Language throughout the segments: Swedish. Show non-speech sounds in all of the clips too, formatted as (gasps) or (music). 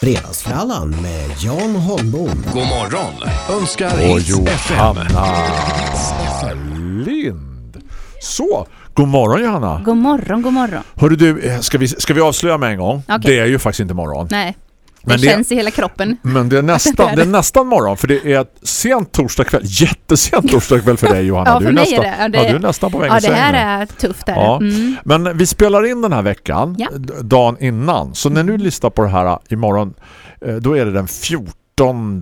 Fredagsfrallan med Jan Holmbom. God morgon önskar Och. Johanna Lind. Så, god morgon Johanna. God morgon, god morgon. Hörru du, eh, ska vi, ska vi avslöja med en gång? Okej. Det är ju faktiskt inte morgon. Nej, det Men det- känns i hela kroppen. Men det är, (laughs) nästan, det är nästan morgon för det är sent torsdag kväll. (laughs) Jättesent torsdag kväll för dig Johanna. Ja, du för är mig nästan, är det. Ja, det- Ja, du är nästan på väg Ja, det här är tufft. Är det. Ja. Mm. Men vi spelar in den här veckan Ja. dagen innan. Så när du lyssnar på det här eh, imorgon eh, då är det den 14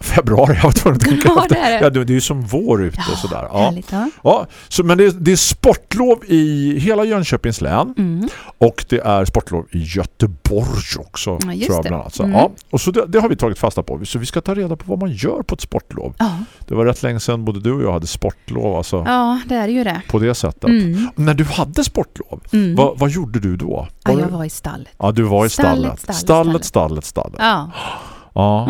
februari. Jag var tvungen att tänka Ja, det är det. Ja, det, det är ju som vår ute och sådär. Ja. Härligt, ja. Ja, så, men det är, det är sportlov i hela Jönköpings län Mm. och det är sportlov i Göteborg också. Ja, tror jag bland annat. Så, Mm. ja, och så det, har vi tagit fasta på. Så vi ska ta reda på vad man gör på ett sportlov. Ja. Det var rätt länge sedan både du och jag hade sportlov alltså, ja, det är ju det. på det sättet. Mm. När du hade sportlov, Mm. vad, vad gjorde du då? Ja, Var jag du- var i stallet. Ja, du var i Stallet, stallet. stallet, Stallet, stallet, stallet. Ja, Ja.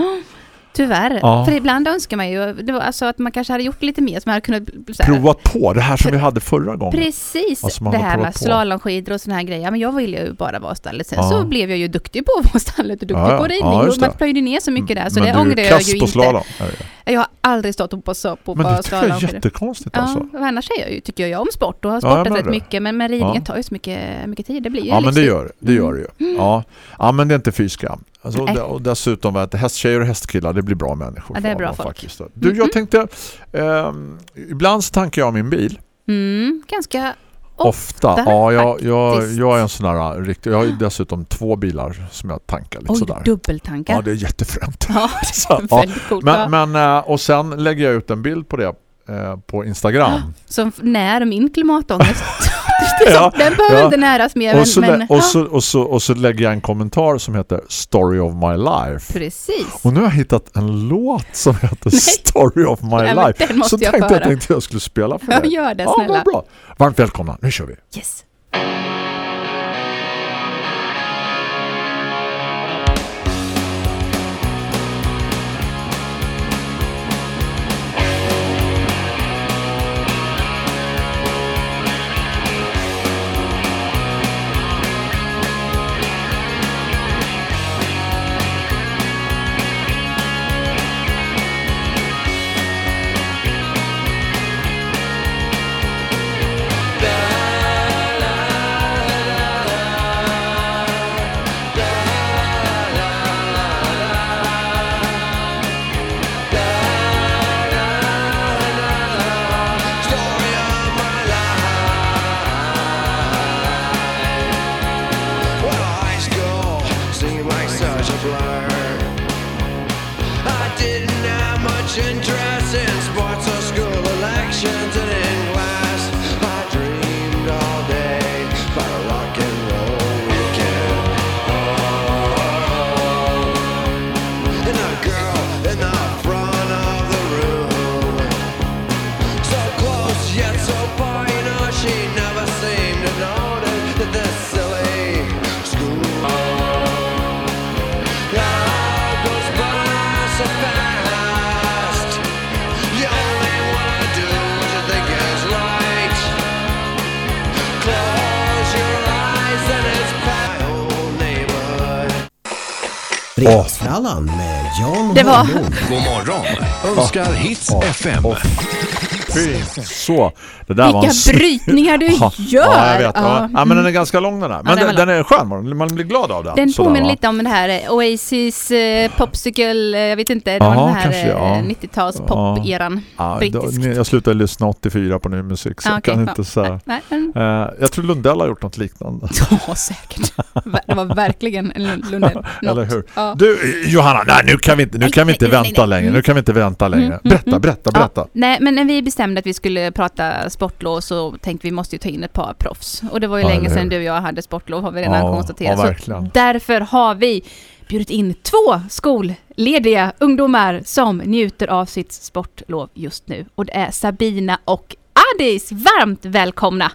Tyvärr. Ja. För ibland önskar man ju det var alltså att man kanske hade gjort lite mer som man hade kunnat... Så här, Provat på det här som vi hade förra gången. Precis, Alltså, det här med på. slalomskidor och såna här grejer. Men jag ville ju bara vara stallet. Sen Ja. så blev jag ju duktig på att vara stallet och duktig Ja, ja. på Ja, ridning. just och man plöjde ner så mycket där. Så Men det ångrar jag ju på inte. slalom. är det. Jag har aldrig stått på, på, på, Men på det tycker jag är jättekonstigt Ja, alltså. och annars är jag ju, tycker jag om sport och har Ja, sportat rätt det. mycket. Men, men ridningen Ja. tar ju så mycket, mycket tid. Det blir ju Ja, men det gör det. gör det ju. Ja. ja, men det är inte fy skam. Alltså, och dessutom att hästtjejer och hästkillar, det blir bra människor. Ja, det är bra folk. Faktiskt. Du, jag Mhm. tänkte, ehm, ibland så tankar jag min bil. Mm, ganska Ofta. Ofta, Ja, jag, jag, jag är en sån här riktig, jag har ju dessutom två bilar som jag tankar lite Oj, sådär. dubbeltankar. Ja, det är jättefränt. Ja, Så, (laughs) det är väldigt coolt. ja. Men, men, eh, och sen lägger jag ut en bild på det eh, på Instagram. Som när min klimatångest. (laughs) Ja, den behöver ja. inte näras mer. Och så, men, men, och, så, och, så, och så lägger jag en kommentar som heter Story of my life. Precis. Och nu har jag hittat en låt som heter (laughs) Story of my Nej, life. den måste så jag tänkte jag höra. tänkte jag skulle spela för Ja, dig. gör det Ja, snälla. vad bra. Varmt välkomna. Nu kör vi. Yes. Fredagsfrallan med Jan Det var- Holmbom. God morgon önskar Hits FM. Så, det där var en Vilka brytningar du (laughs) Ja, gör! Ja, jag vet. Ja. Ja. Ja, men den är ganska lång den här. Men den var den, den är skön. man- Man blir glad av den. Den påminner lite om det här eh, Oasis, eh, Popsicle, eh, jag vet inte, det var Jaha, den här ja. eh, 90-tals pop-eran. Ja, jag slutade lyssna 84 på ny musik så Ja, jag kan ja. inte säga. Nej, Eh, jag tror Lundell har gjort något liknande. (laughs) ja, säkert. Det var verkligen en Lund- Lundell. Eller hur? Ja. Du, Johanna, nej, nu kan vi inte, nu Nej, kan vi inte nej, nej, vänta nej. längre. Mm. Nu kan vi inte vänta längre. Mm, Berätta, mm, berätta, berätta. Ja, nej, men när vi bestämde att vi skulle prata sportlov så tänkte vi måste ju ta in ett par proffs. Och det var ju Ja, länge sedan du och jag hade sportlov har vi redan Ja, konstaterat. ja, så därför har vi bjudit in två skollediga ungdomar som njuter av sitt sportlov just nu. Och det är Sabina och Adis. Varmt välkomna!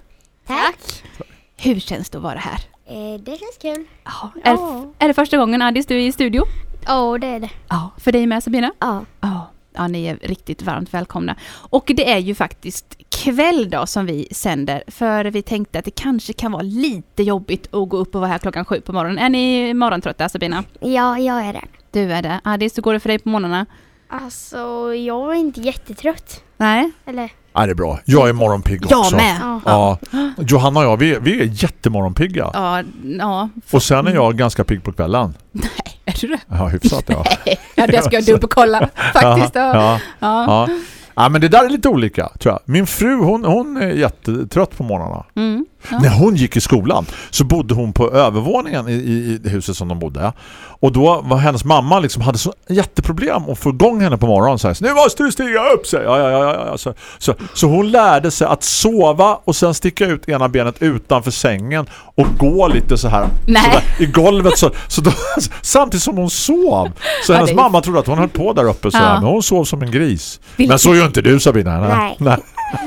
Tack. Hur känns det att vara här? Eh, det känns kul. Ja. Är, är det första gången Adis du är i studio? Ja, det är det. Ja. För dig med Sabina? Ja. Ja. Ja, ni är riktigt varmt välkomna. Och det är ju faktiskt kväll då som vi sänder. För vi tänkte att det kanske kan vara lite jobbigt att gå upp och vara här klockan sju på morgonen. Är ni morgontrötta Sabina? Ja, jag är det. Du är det. Adis, hur går det för dig på morgnarna? Alltså, jag är inte jättetrött. Nej? Eller? Ja, det är bra. Jag är morgonpigg Jag också. med! Ja. Ja. Johanna och jag, vi, vi är jättemorgonpigga. Ja, ja. Och sen är jag ganska pigg på kvällen. Är du det? Ja, hyfsat ja. (laughs) Ja, det ska jag dubbelkolla (laughs) faktiskt. Ja. Ja, Ja. ja. men det där är lite olika tror jag. Min fru, hon, hon är jättetrött på morgnarna. Mm. Ja. När hon gick i skolan så bodde hon på övervåningen i, i, i huset som de bodde. Och då var hennes mamma liksom hade så jätteproblem att få igång henne på morgonen. Så här, nu måste du stiga upp sig. Ja, ja, ja, ja. Så, så, så hon lärde sig att sova och sen sticka ut ena benet utanför sängen och gå lite så här, Nej. så där i golvet. Så, så då, samtidigt som hon sov. Så Ja, hennes är- mamma trodde att hon höll på där uppe så här, Ja. men hon sov som en gris. Vilket- Men så gör inte du Sabina. Nej. Nej.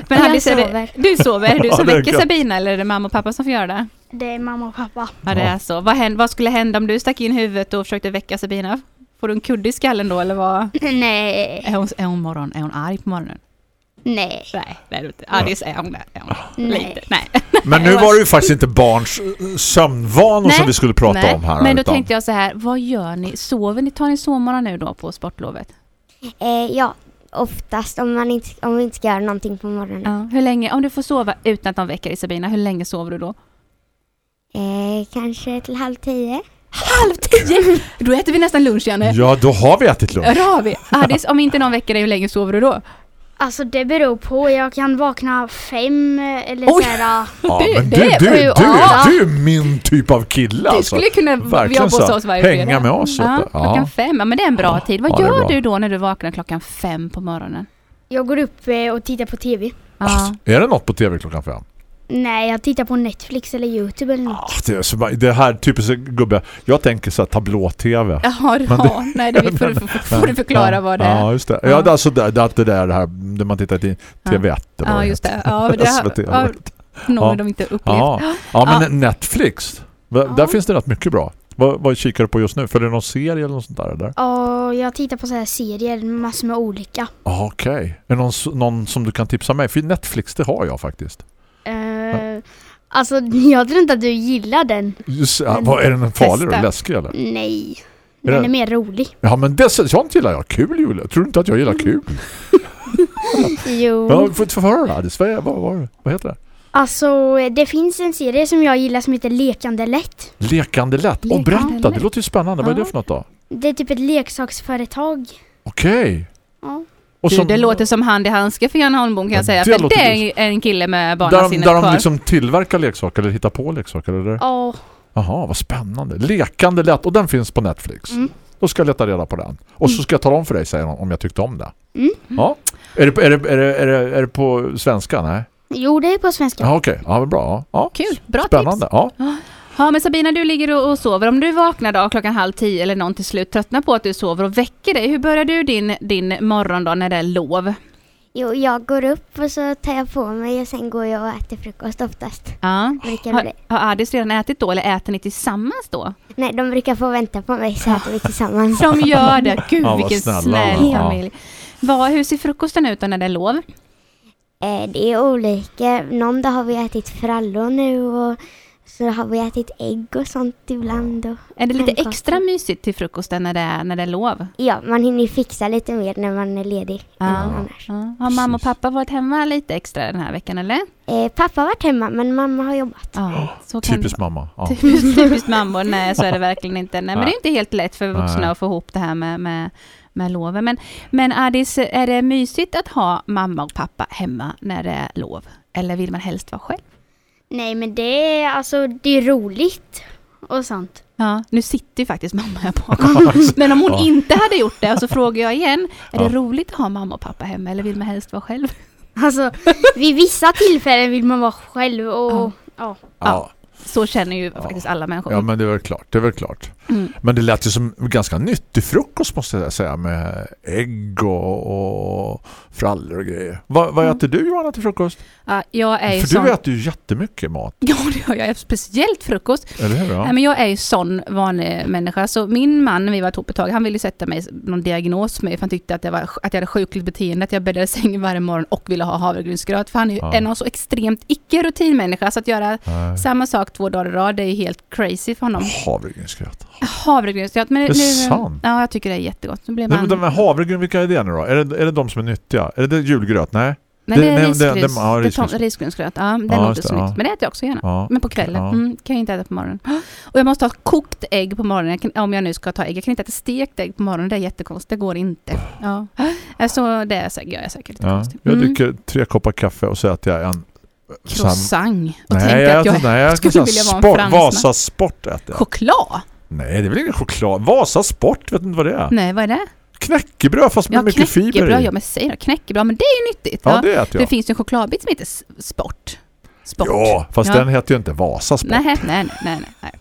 Men Jag Alice, är det, sover. du sover. Du (laughs) som väcker. Sabina eller är det mamma och pappa som får göra det? Det är mamma och pappa. Ja, det är så. Vad, händer, vad skulle hända om du stack in huvudet och försökte väcka Sabina? Får du en kudde i skallen då eller vad? (laughs) Nej, Är hon, är hon, morgon, är hon arg på morgonen? nej, Nej, det är inte. Alice är hon det. Är hon. nej. Lite. Nej. (laughs) Men nu var det ju faktiskt inte barns eh, sömnvanor som vi skulle prata Nej. om här. Men då utan- tänkte jag så här, vad gör ni? Sover ni? Tar ni sovmorgon nu då på sportlovet? Eh, ja, oftast om, man inte, om vi inte ska göra någonting på morgonen. Ja. Hur länge, om du får sova utan att de väcker dig Sabina, hur länge sover du då? Eh, kanske till halv tio. Halv tio! Då äter vi nästan lunch Janne. Ja, då har vi ätit lunch. Ja, det har vi. Adis, om inte någon väcker dig, hur länge sover du då? Alltså det beror på. Jag kan vakna fem eh, eller Oj! så här. Ja, Det- men det du, är du, du, du är min typ av kille Du alltså. skulle kunna Verkligen jobba hos oss varje Hänga fredag. med oss, Ja, klockan fem. Ja, men det är en bra Ja. tid. Vad det gör du då när du vaknar klockan fem på morgonen? Jag går upp eh, och tittar på TV. Ja. Alltså, är det något på tv klockan fem? Nej, jag tittar på Netflix eller Youtube eller något. Ah, det, är så, det här typiska gubbe. Jag tänker så här tablå-tv. Jaha, Men det- ja, nej, det får, du, (laughs) får du förklara ja, vad det är. Ja, just det. Ja. Ja, det, är alltså det, det, det där det här där man tittar till TV1. eller vad Ja, just det. Ja, men det (laughs) har, ja, Ja. de inte upplevt. Ja. ja, men Ja. Netflix. Där finns det rätt mycket bra. Vad, vad kikar du på just nu? Följer du någon serie eller något sånt där? Eller? Och jag tittar på så här serier, massor med olika. Ah, Okej. Är det någon, någon som du kan tipsa mig? För Netflix, det har jag faktiskt. Eh, alltså (laughs) jag tror inte att du gillar den. Just, ja, vad, är den farlig och läskig eller? Nej. Är Den det- är mer rolig. Ja, men det, sånt gillar jag. Kul, Julia. Tror du inte att jag gillar kul? (laughs) (laughs) Jo. Ja, får få höra. Det vad, vad, vad heter det? Alltså det finns en serie som jag gillar som heter Lekande lätt. Lekande lätt. Och berätta, det låter ju spännande. Vad är det Ja. för något då? Det är typ ett leksaksföretag. Okej. Ja. Och Du, som- det låter som hand i handske för Jan Holmbom kan Ja, jag säga. det För det är en kille med där, de- barnasinnet där de kvar. liksom tillverkar leksaker eller hittar på leksaker eller? Ja. Jaha, vad spännande. Lekande lätt och den finns på Netflix. Mm. Då ska jag leta reda på den. Och så ska jag tala om för dig säger hon, om jag tyckte om det. Mm. Ja. Är det, är, det, är, det, är, det, är det på svenska? Nej. Jo, det är på svenska. Ja, okej. Ja, vad bra. Ja. Kul, bra Spännande. tips. Ja. Ja men Sabina du ligger och, och sover. Om du vaknar då klockan halv tio eller någon till slut tröttnar på att du sover och väcker dig. Hur börjar du din, din morgon då när det är lov? Jo, jag går upp och så tar jag på mig och sen går jag och äter frukost oftast. Ja. Brukar Har, har Adis redan ätit då eller äter ni tillsammans då? Nej, de brukar få vänta på mig så äter vi tillsammans. De gör det. (laughs) Gud Ja, vilken snälla, snäll ja. familj. Vad, hur ser frukosten ut då när det är lov? Eh, det är olika. Någon dag har vi ätit frallor nu och så har vi ätit ägg och sånt ibland. Och, Är det lite Pannkakor. extra mysigt till frukosten när det är, när det är lov? ja, man hinner fixa lite mer när man är ledig Ja. annars. Ja. Har mamma och pappa varit hemma lite extra den här veckan eller? Eh, pappa har varit hemma men mamma har jobbat. Ja, så kan Typiskt mamma. Ja. Typiskt, typiskt mammor, nej så är det verkligen inte. Nej, men det är inte helt lätt för vuxna Nej. att få ihop det här med, med, med loven. Men, men Adis, är det mysigt att ha mamma och pappa hemma när det är lov? Eller vill man helst vara själv? Nej, men det är alltså det är roligt och sånt. Ja, nu sitter ju faktiskt mamma här bakom. Men om hon Ja. inte hade gjort det, och så (laughs) frågar jag igen, är Ja. det roligt att ha mamma och pappa hemma eller vill man helst vara själv? (laughs) Alltså vid vissa tillfällen vill man vara själv och Ja. ja. Ja. Så känner ju faktiskt alla människor. ja, men det är väl klart. Det är väl klart. Mm. Men det lät ju som ganska nyttig frukost måste jag säga med ägg och, och frallor och grejer. Vad, vad Mm. äter du Johanna till frukost? Ja, jag är För sån... du äter ju jättemycket mat, Ja, det gör jag. Speciellt frukost. eller hur? Ja. Nej, men jag är ju sån vanlig människa. Så min man, när vi var ihop ett tag, han ville sätta mig någon diagnos med för han tyckte att jag, var, att jag hade sjukligt beteende, att jag bäddade sängen varje morgon och ville ha havregrynsgröt. För han är ju Ja. en så extremt icke-rutinmänniska, så att göra Nej. samma sak två dagar i rad, det är ju helt crazy för honom. Havregrynsgröt. Havregrynsgröt, men Det är nu... sant. Ja, jag tycker det är jättegott. Nu blir man... men de här havregryn, vilka är det nu då? Är det, är det de som är nyttiga? Är det julgröt? Nej? Nej, det är det- det- risgryns. det- ja, Det är risgryns. risgrynsgröt. Ja, den Ja, låter det, så ja. Men det äter jag också gärna. Ja. Men på kvällen. Ja. Mm, kan jag inte äta på morgonen. Och jag måste ha kokt ägg på morgonen. Jag kan, om jag nu ska ta ägg. Jag kan inte äta stekt ägg på morgonen. Det är jättekonstigt. Det går inte. Ja. Så det är, säkert- jag säkert lite Ja. konstigt. Jag Mm. dricker tre koppar kaffe och säger att jag är en... Croissant. Och Nej, tänker jag att jag nej, jag skulle vilja vara en fransman. Vasa Sport äter jag. Choklad? Nej, det är väl ingen choklad. Vasa Sport, vet inte vad det är. Nej, vad är det? Knäckebröd fast med Ja, mycket fiber i. Ja, men säg då. Knäckebröd. Men det är ju nyttigt. Ja, Ja. det äter Det jag. finns ju en chokladbit som heter Sport. Sport. Ja, fast Ja. den heter ju inte Vasa Sport. Nej, nej, nej, nej. nej.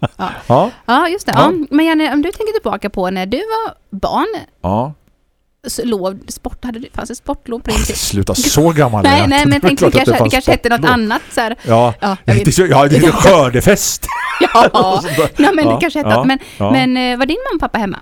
Ja. Ja, just det. Men Janne, om du tänker tillbaka på när du var barn, ja. Lov, sport, hade fanns det sportlov på din tid? (laughs) Sluta så gammal är Nej, nej, men är tänkte det kanske, det kanske hette något annat så här. Ja, Ja, ja, det heter skördefest. Ja, (laughs) ja men det kanske hette ja. Men, ja. men eh, var din mamma och pappa hemma?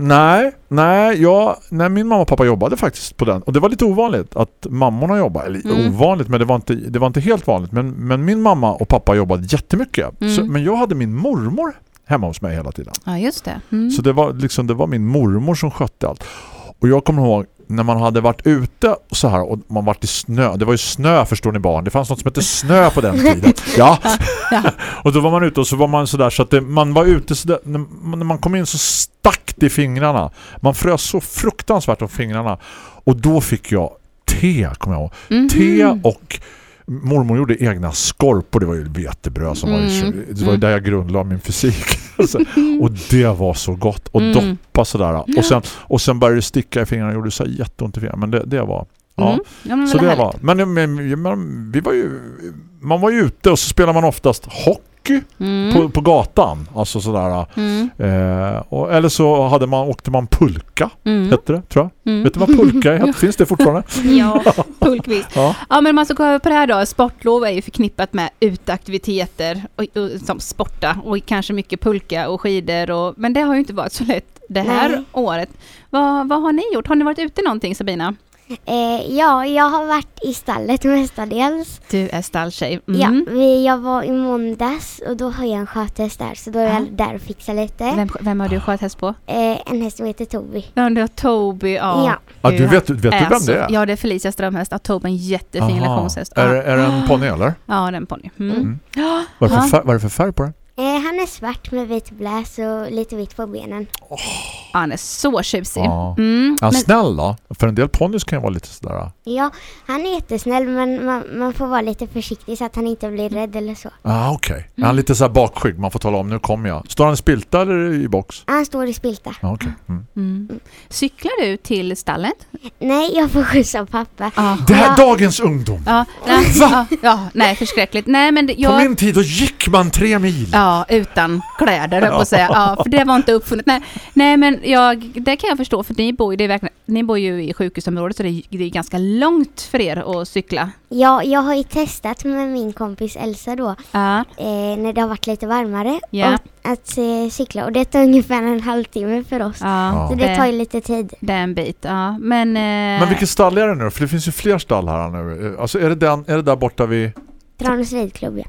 Nej, nej, jag, nej, min mamma och pappa jobbade faktiskt på den. Och det var lite ovanligt att mammorna jobbade. Eller Mm. ovanligt, men det var, inte, det var inte helt vanligt. Men, men min mamma och pappa jobbade jättemycket. Mm. Så, men jag hade min mormor hemma hos mig hela tiden. Ja, just det. Mm. Så det var, liksom, det var min mormor som skötte allt. Och jag kommer ihåg när man hade varit ute och så här och man varit i snö. Det var ju snö förstår ni barn. Det fanns något som hette snö på den (laughs) tiden. Ja. Ja. (laughs) och då var man ute och så var man så där så att det, man var ute så där, när, man- kom in så stack det i fingrarna. Man frös så fruktansvärt om fingrarna. Och då fick jag te, kommer jag ihåg. Mhm. Te och mormor gjorde egna skorpor. Det var ju vetebröd som var ju, Mm. det var ju Mm. där jag grundlade min fysik. (laughs) Alltså, (laughs) och det var så gott. Och Mm. doppa sådär. Och sen, och sen började det sticka i fingrarna och gjorde så jätteont i fingrarna. Men det, det var... Ja. Mm. Ja, men Så det härligt. var. Men, men, men vi var ju... Man var ju ute och så spelade man oftast hockey Mm. på, på gatan. Alltså sådär. Mm. Eh, och, eller så hade man, åkte man pulka. Mm. Hette det, tror jag. Mm. Vet du vad pulka är? (laughs) Finns det fortfarande? (laughs) Ja, pulkvis. Ja. Ja, men man ska gå över på det här då. Sportlov är ju förknippat med uteaktiviteter och, och, som sporta och kanske mycket pulka och skidor. Och, men det har ju inte varit så lätt det här Nej. året. Vad, vad har ni gjort? Har ni varit ute någonting Sabina? Eh, ja, jag har varit i stallet mestadels. Du är stalltjej. Mm. Ja, vi, jag var i måndags och då har jag en sköthäst där så då är Ja. jag där och fixar lite. Vem, vem har du sköthäst på? Eh, en häst som heter Toby. Ja, det har Toby. Ja. Ja. Ja, du vet, vet du är vem det är? Ja, det är Felicia Strömhäst. Ja, Toby är en jättefin Aha. lektionshäst. Är, Ja. det- är det en ponny eller? ja, det är en ponny. Mm. Mm. Är, vad är det för färg på den? Eh, han är svart med vit bläs och lite vitt på benen. Han är så tjusig. Ja. Mm. Är han Men, snäll då? För en del ponnys kan ju vara lite sådär. Ja, han är jättesnäll men man, man får vara lite försiktig så att han inte blir rädd eller så. Ah, okej. Är Mm. han lite så här bakskygg? Man får tala om, nu kommer jag. Står han i spilta eller i box? Han står i spilta. Ja, okej. Mm. mm. Cyklar du till stallet? Nej, jag får skjutsa pappa. Ja. Det här Ja. dagens ungdom! Ja, nej, (laughs) ja, ja, nej förskräckligt. Nej, men det- På jag... min tid då gick man tre mil. Ja, utan kläder höll jag på att säga. Ja, för det var inte uppfunnet. Nej, nej men jag, det kan jag förstå för ni bor, ju- det är verkligen, ni bor ju i sjukhusområdet så det är, det är ganska långt för er att cykla. Ja, jag har ju testat med min kompis Elsa då Ja, eh, när det har varit lite varmare Ja. och att eh, cykla och det tar ungefär en halvtimme för oss. ja, Så det tar ju lite tid. det är en bit. Ja, men... eh, Men vilket stall är det nu? För det finns ju fler stall här nu. Alltså är det, den, är det där borta vid... Tranås ridklubb ja.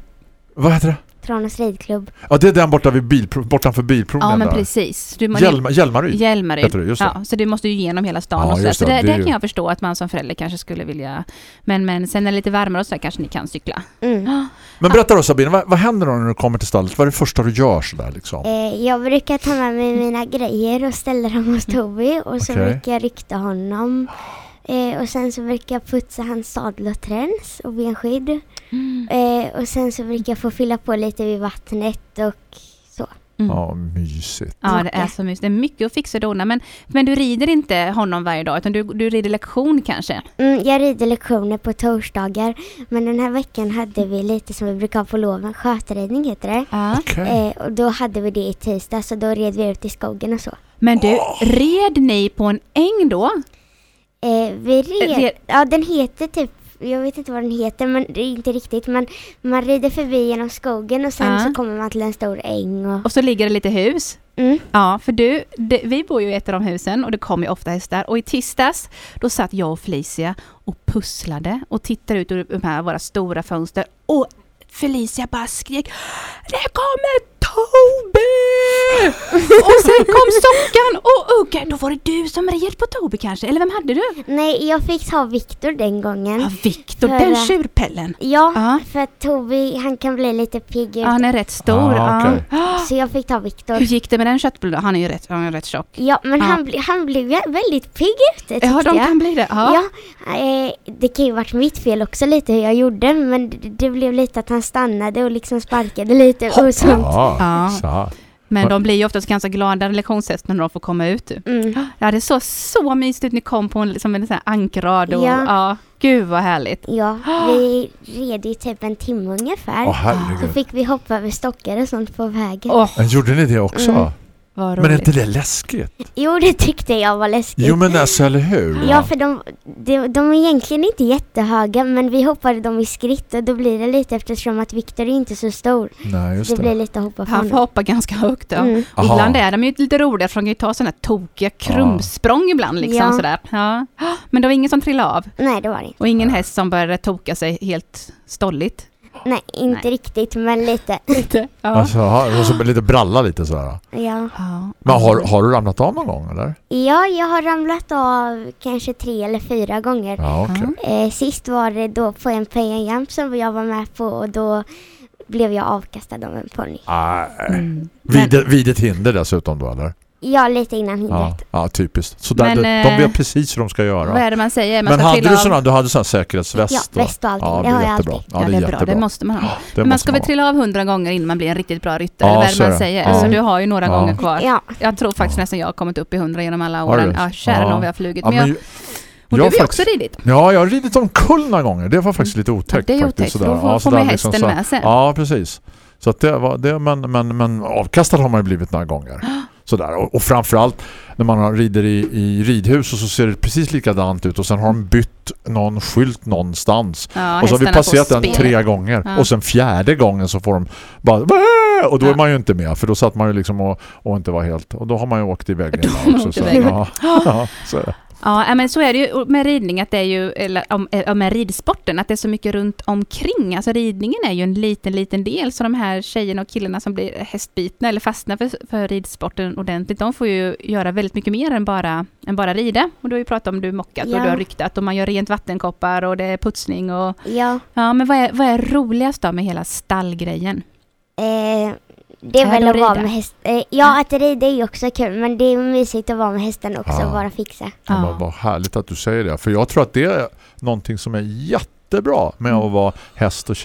Vad heter det? Tranås ridklubb. Ja, det är den borta vid bilpro, bortanför bilprovningen Ja, men där. precis. Du, Hjälma, Hjälmaryd. Hjälmaryd. heter det, just det. Ja, så du måste ju igenom hela stan Ja, och så, just så det, det, det det är ju- kan jag förstå att man som förälder kanske skulle vilja. Men, men sen är det lite varmare och så där kanske ni kan cykla. Mm. Men berätta då Sabine, vad, vad händer då när du kommer till stallet? Vad är det första du gör sådär liksom? Eh, jag brukar ta med mig mina grejer och ställa dem hos Toby och så Okej. brukar jag rykta honom. Eh, och sen så brukar jag putsa hans sadel och träns och benskydd. Eh, och sen så brukar jag få fylla på lite vid vattnet och så. Mm. Ja, mysigt. Ja, det är så mysigt. Det är mycket att fixa och dona. Men, men du rider inte honom varje dag, utan du, du rider lektion kanske? Mm, jag rider lektioner på torsdagar. Men den här veckan hade vi lite som vi brukar ha på loven. Skötridning heter det. Ja. Okej. Eh, och då hade vi det i tisdag så då red vi ut i skogen och så. Men du, red ni på en äng då? Eh, vi red, red- ja den heter typ, jag vet inte vad den heter men det är inte riktigt. Men man rider förbi genom skogen och sen Ja. så kommer man till en stor äng och... Och så ligger det lite hus. Mm. Ja, för du, det, vi bor ju i ett av de husen och det kommer ju ofta hästar. Och i tisdags, då satt jag och Felicia och pusslade och tittade ut ur de här våra stora fönster. Och Felicia bara skrek Det kommer Toby! (laughs) och sen kom Sockan och Ugge. Då var det du som red på Toby kanske? Eller vem hade du? Nej, jag fick ta Viktor den gången. Ja, Viktor, För, den tjurpellen. Ja, Ja. för Toby han kan bli lite pigg ut. Ja, han är rätt stor. Ah, ja. okej. (gasps) Så jag fick ta Viktor. Hur gick det med den köttbullen? Han är ju rätt, han är rätt tjock. Ja, men Ja. Han, bli, han blev vä- väldigt pigg ute Ja, de jag. kan bli det. Ja. Ja, eh, det kan ju varit mitt fel också lite hur jag gjorde men det, det blev lite att han stannade och liksom sparkade lite och sånt. Ja. Men de blir ju oftast ganska glada lektionshästar när de får komma ut. Mm. Ja, det såg så mysigt ut. Ni kom på en, liksom en sån här ankrad och ja. Ja. gud vad härligt. Ja, vi red i typ en timme ungefär. Åh så fick vi hoppa över stockar och sånt på vägen. Åh, Men gjorde ni det också? Mm. Vad Men är inte det läskigt? Jo, det tyckte jag var läskigt. Jo men alltså, eller hur? Ja, för de, de, de är egentligen inte jättehöga men vi hoppade dem i skritt och då blir det lite eftersom att Viktor är inte så stor. Nej, just Det blir det. lite att hoppa Han från får hoppa ganska högt då. Mm. Ibland är de ju lite roliga för de kan ju ta sådana här tokiga krumsprång ibland liksom Ja. sådär. Ja. Men det var ingen som trillade av. Nej, det var det inte. Och ingen häst som började toka sig helt stolligt. Nej, inte Nej. riktigt men lite. (laughs) Lite. Ja. Alltså, ha- och så lite bralla lite sådär. Ja. ja. Men har, har du ramlat av någon gång eller? ja, jag har ramlat av kanske tre eller fyra gånger. Ja, okej. Eh, sist var det då på en pay som jag var med på och då blev jag avkastad av en ponny. Nej. Mm. Vid, vid ett hinder dessutom då eller? Ja, lite innan Ja, hindret. ja typiskt. Så där, Men, de, de eh, vet precis hur de ska göra. Vad är det man säger? Man Men hade du av- sådana, du hade sån säkerhetsväst Ja, väst och allting. Ja, Det det är har jag jättebra. alltid. Ja, det är bra. jättebra. Det måste man ha. Det man måste ska väl trilla av hundra gånger innan man blir en riktigt bra ryttare. Ja, vad är det man säger? Ja. Så du har ju några Ja. gånger kvar. Ja, Jag tror faktiskt nästan jag har kommit upp i hundra genom alla åren. Ja, kära Ja. vi har flugit. Ja, Men jag, men, och jag du har ju faktiskt- också ridit. ja, jag har ridit omkull några gånger. Det var faktiskt lite otäckt. det är faktiskt, otäckt, sådär. då får- Ja, sådär man liksom hästen med sig. Ja, precis. Så att det var det, men, men, men avkastad har man ju blivit några gånger. Sådär. Och, och framförallt när man rider i, i ridhus och så ser det precis likadant ut och sen har de bytt någon skylt någonstans. Ja, och så har vi passerat den tre gånger. Ja. Och sen fjärde gången så får de bara och då är man ju inte med för då satt man ju liksom och, och inte var helt och då har man ju åkt i väggen Då har man också. Så, (laughs) ja, så. Ja, men så är det ju med ridning, att det är ju, eller om, eh, med ridsporten, att det är så mycket runt omkring. Alltså ridningen är ju en liten, liten del, så de här tjejerna och killarna som blir hästbitna eller fastnar för, för ridsporten ordentligt, de får ju göra väldigt mycket mer än bara, än bara rida. Och du har ju pratat om du mockat och Ja. du har ryktat och man gör rent vattenkoppar och det är putsning och... ja. Ja, men vad är, vad är roligast då med hela stallgrejen? Eh, det är väl att vara med häst. Eh, ja, att rida är ju också kul men det är mysigt att vara med hästen också Ja. och bara fixa. Ja. men vad härligt att du säger det. För jag tror att det är någonting som är jättebra med Mm. att vara häst och,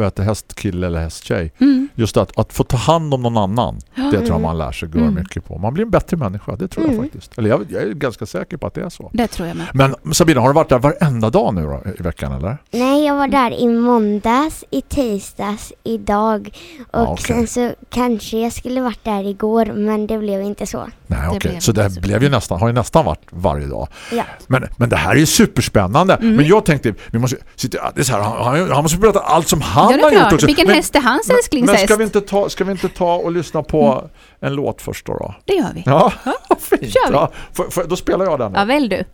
vet, hästkille eller hästtjej. Mm. Just att, att få ta hand om någon annan. Det tror jag man lär sig Mm. mycket på. Man blir en bättre människa, det tror jag Mm. faktiskt. Eller jag, jag är ganska säker på att det är så. Det tror jag med. Men Sabina, har du varit där varenda dag nu då, i veckan eller? Nej, jag var där i måndags, i tisdags, idag och Ja, okej. sen så kanske jag skulle varit där igår men det blev inte så. Nej, Det Så det blev ju nästan, har ju nästan varit varje dag. Ja. Men, men det här är ju superspännande. Mm. Men jag tänkte, vi måste sitta, det är så här, han, han, måste berätta allt som han Ja, har gjort också. Vilken men, häst är hans men, men älsklingshäst? ska vi, inte ta, ska vi inte ta och lyssna på en låt först då? då? Det gör vi. Ja, (laughs) fint. Kör vi. Ja, för, för, då spelar jag den. Då. Ja, väl du.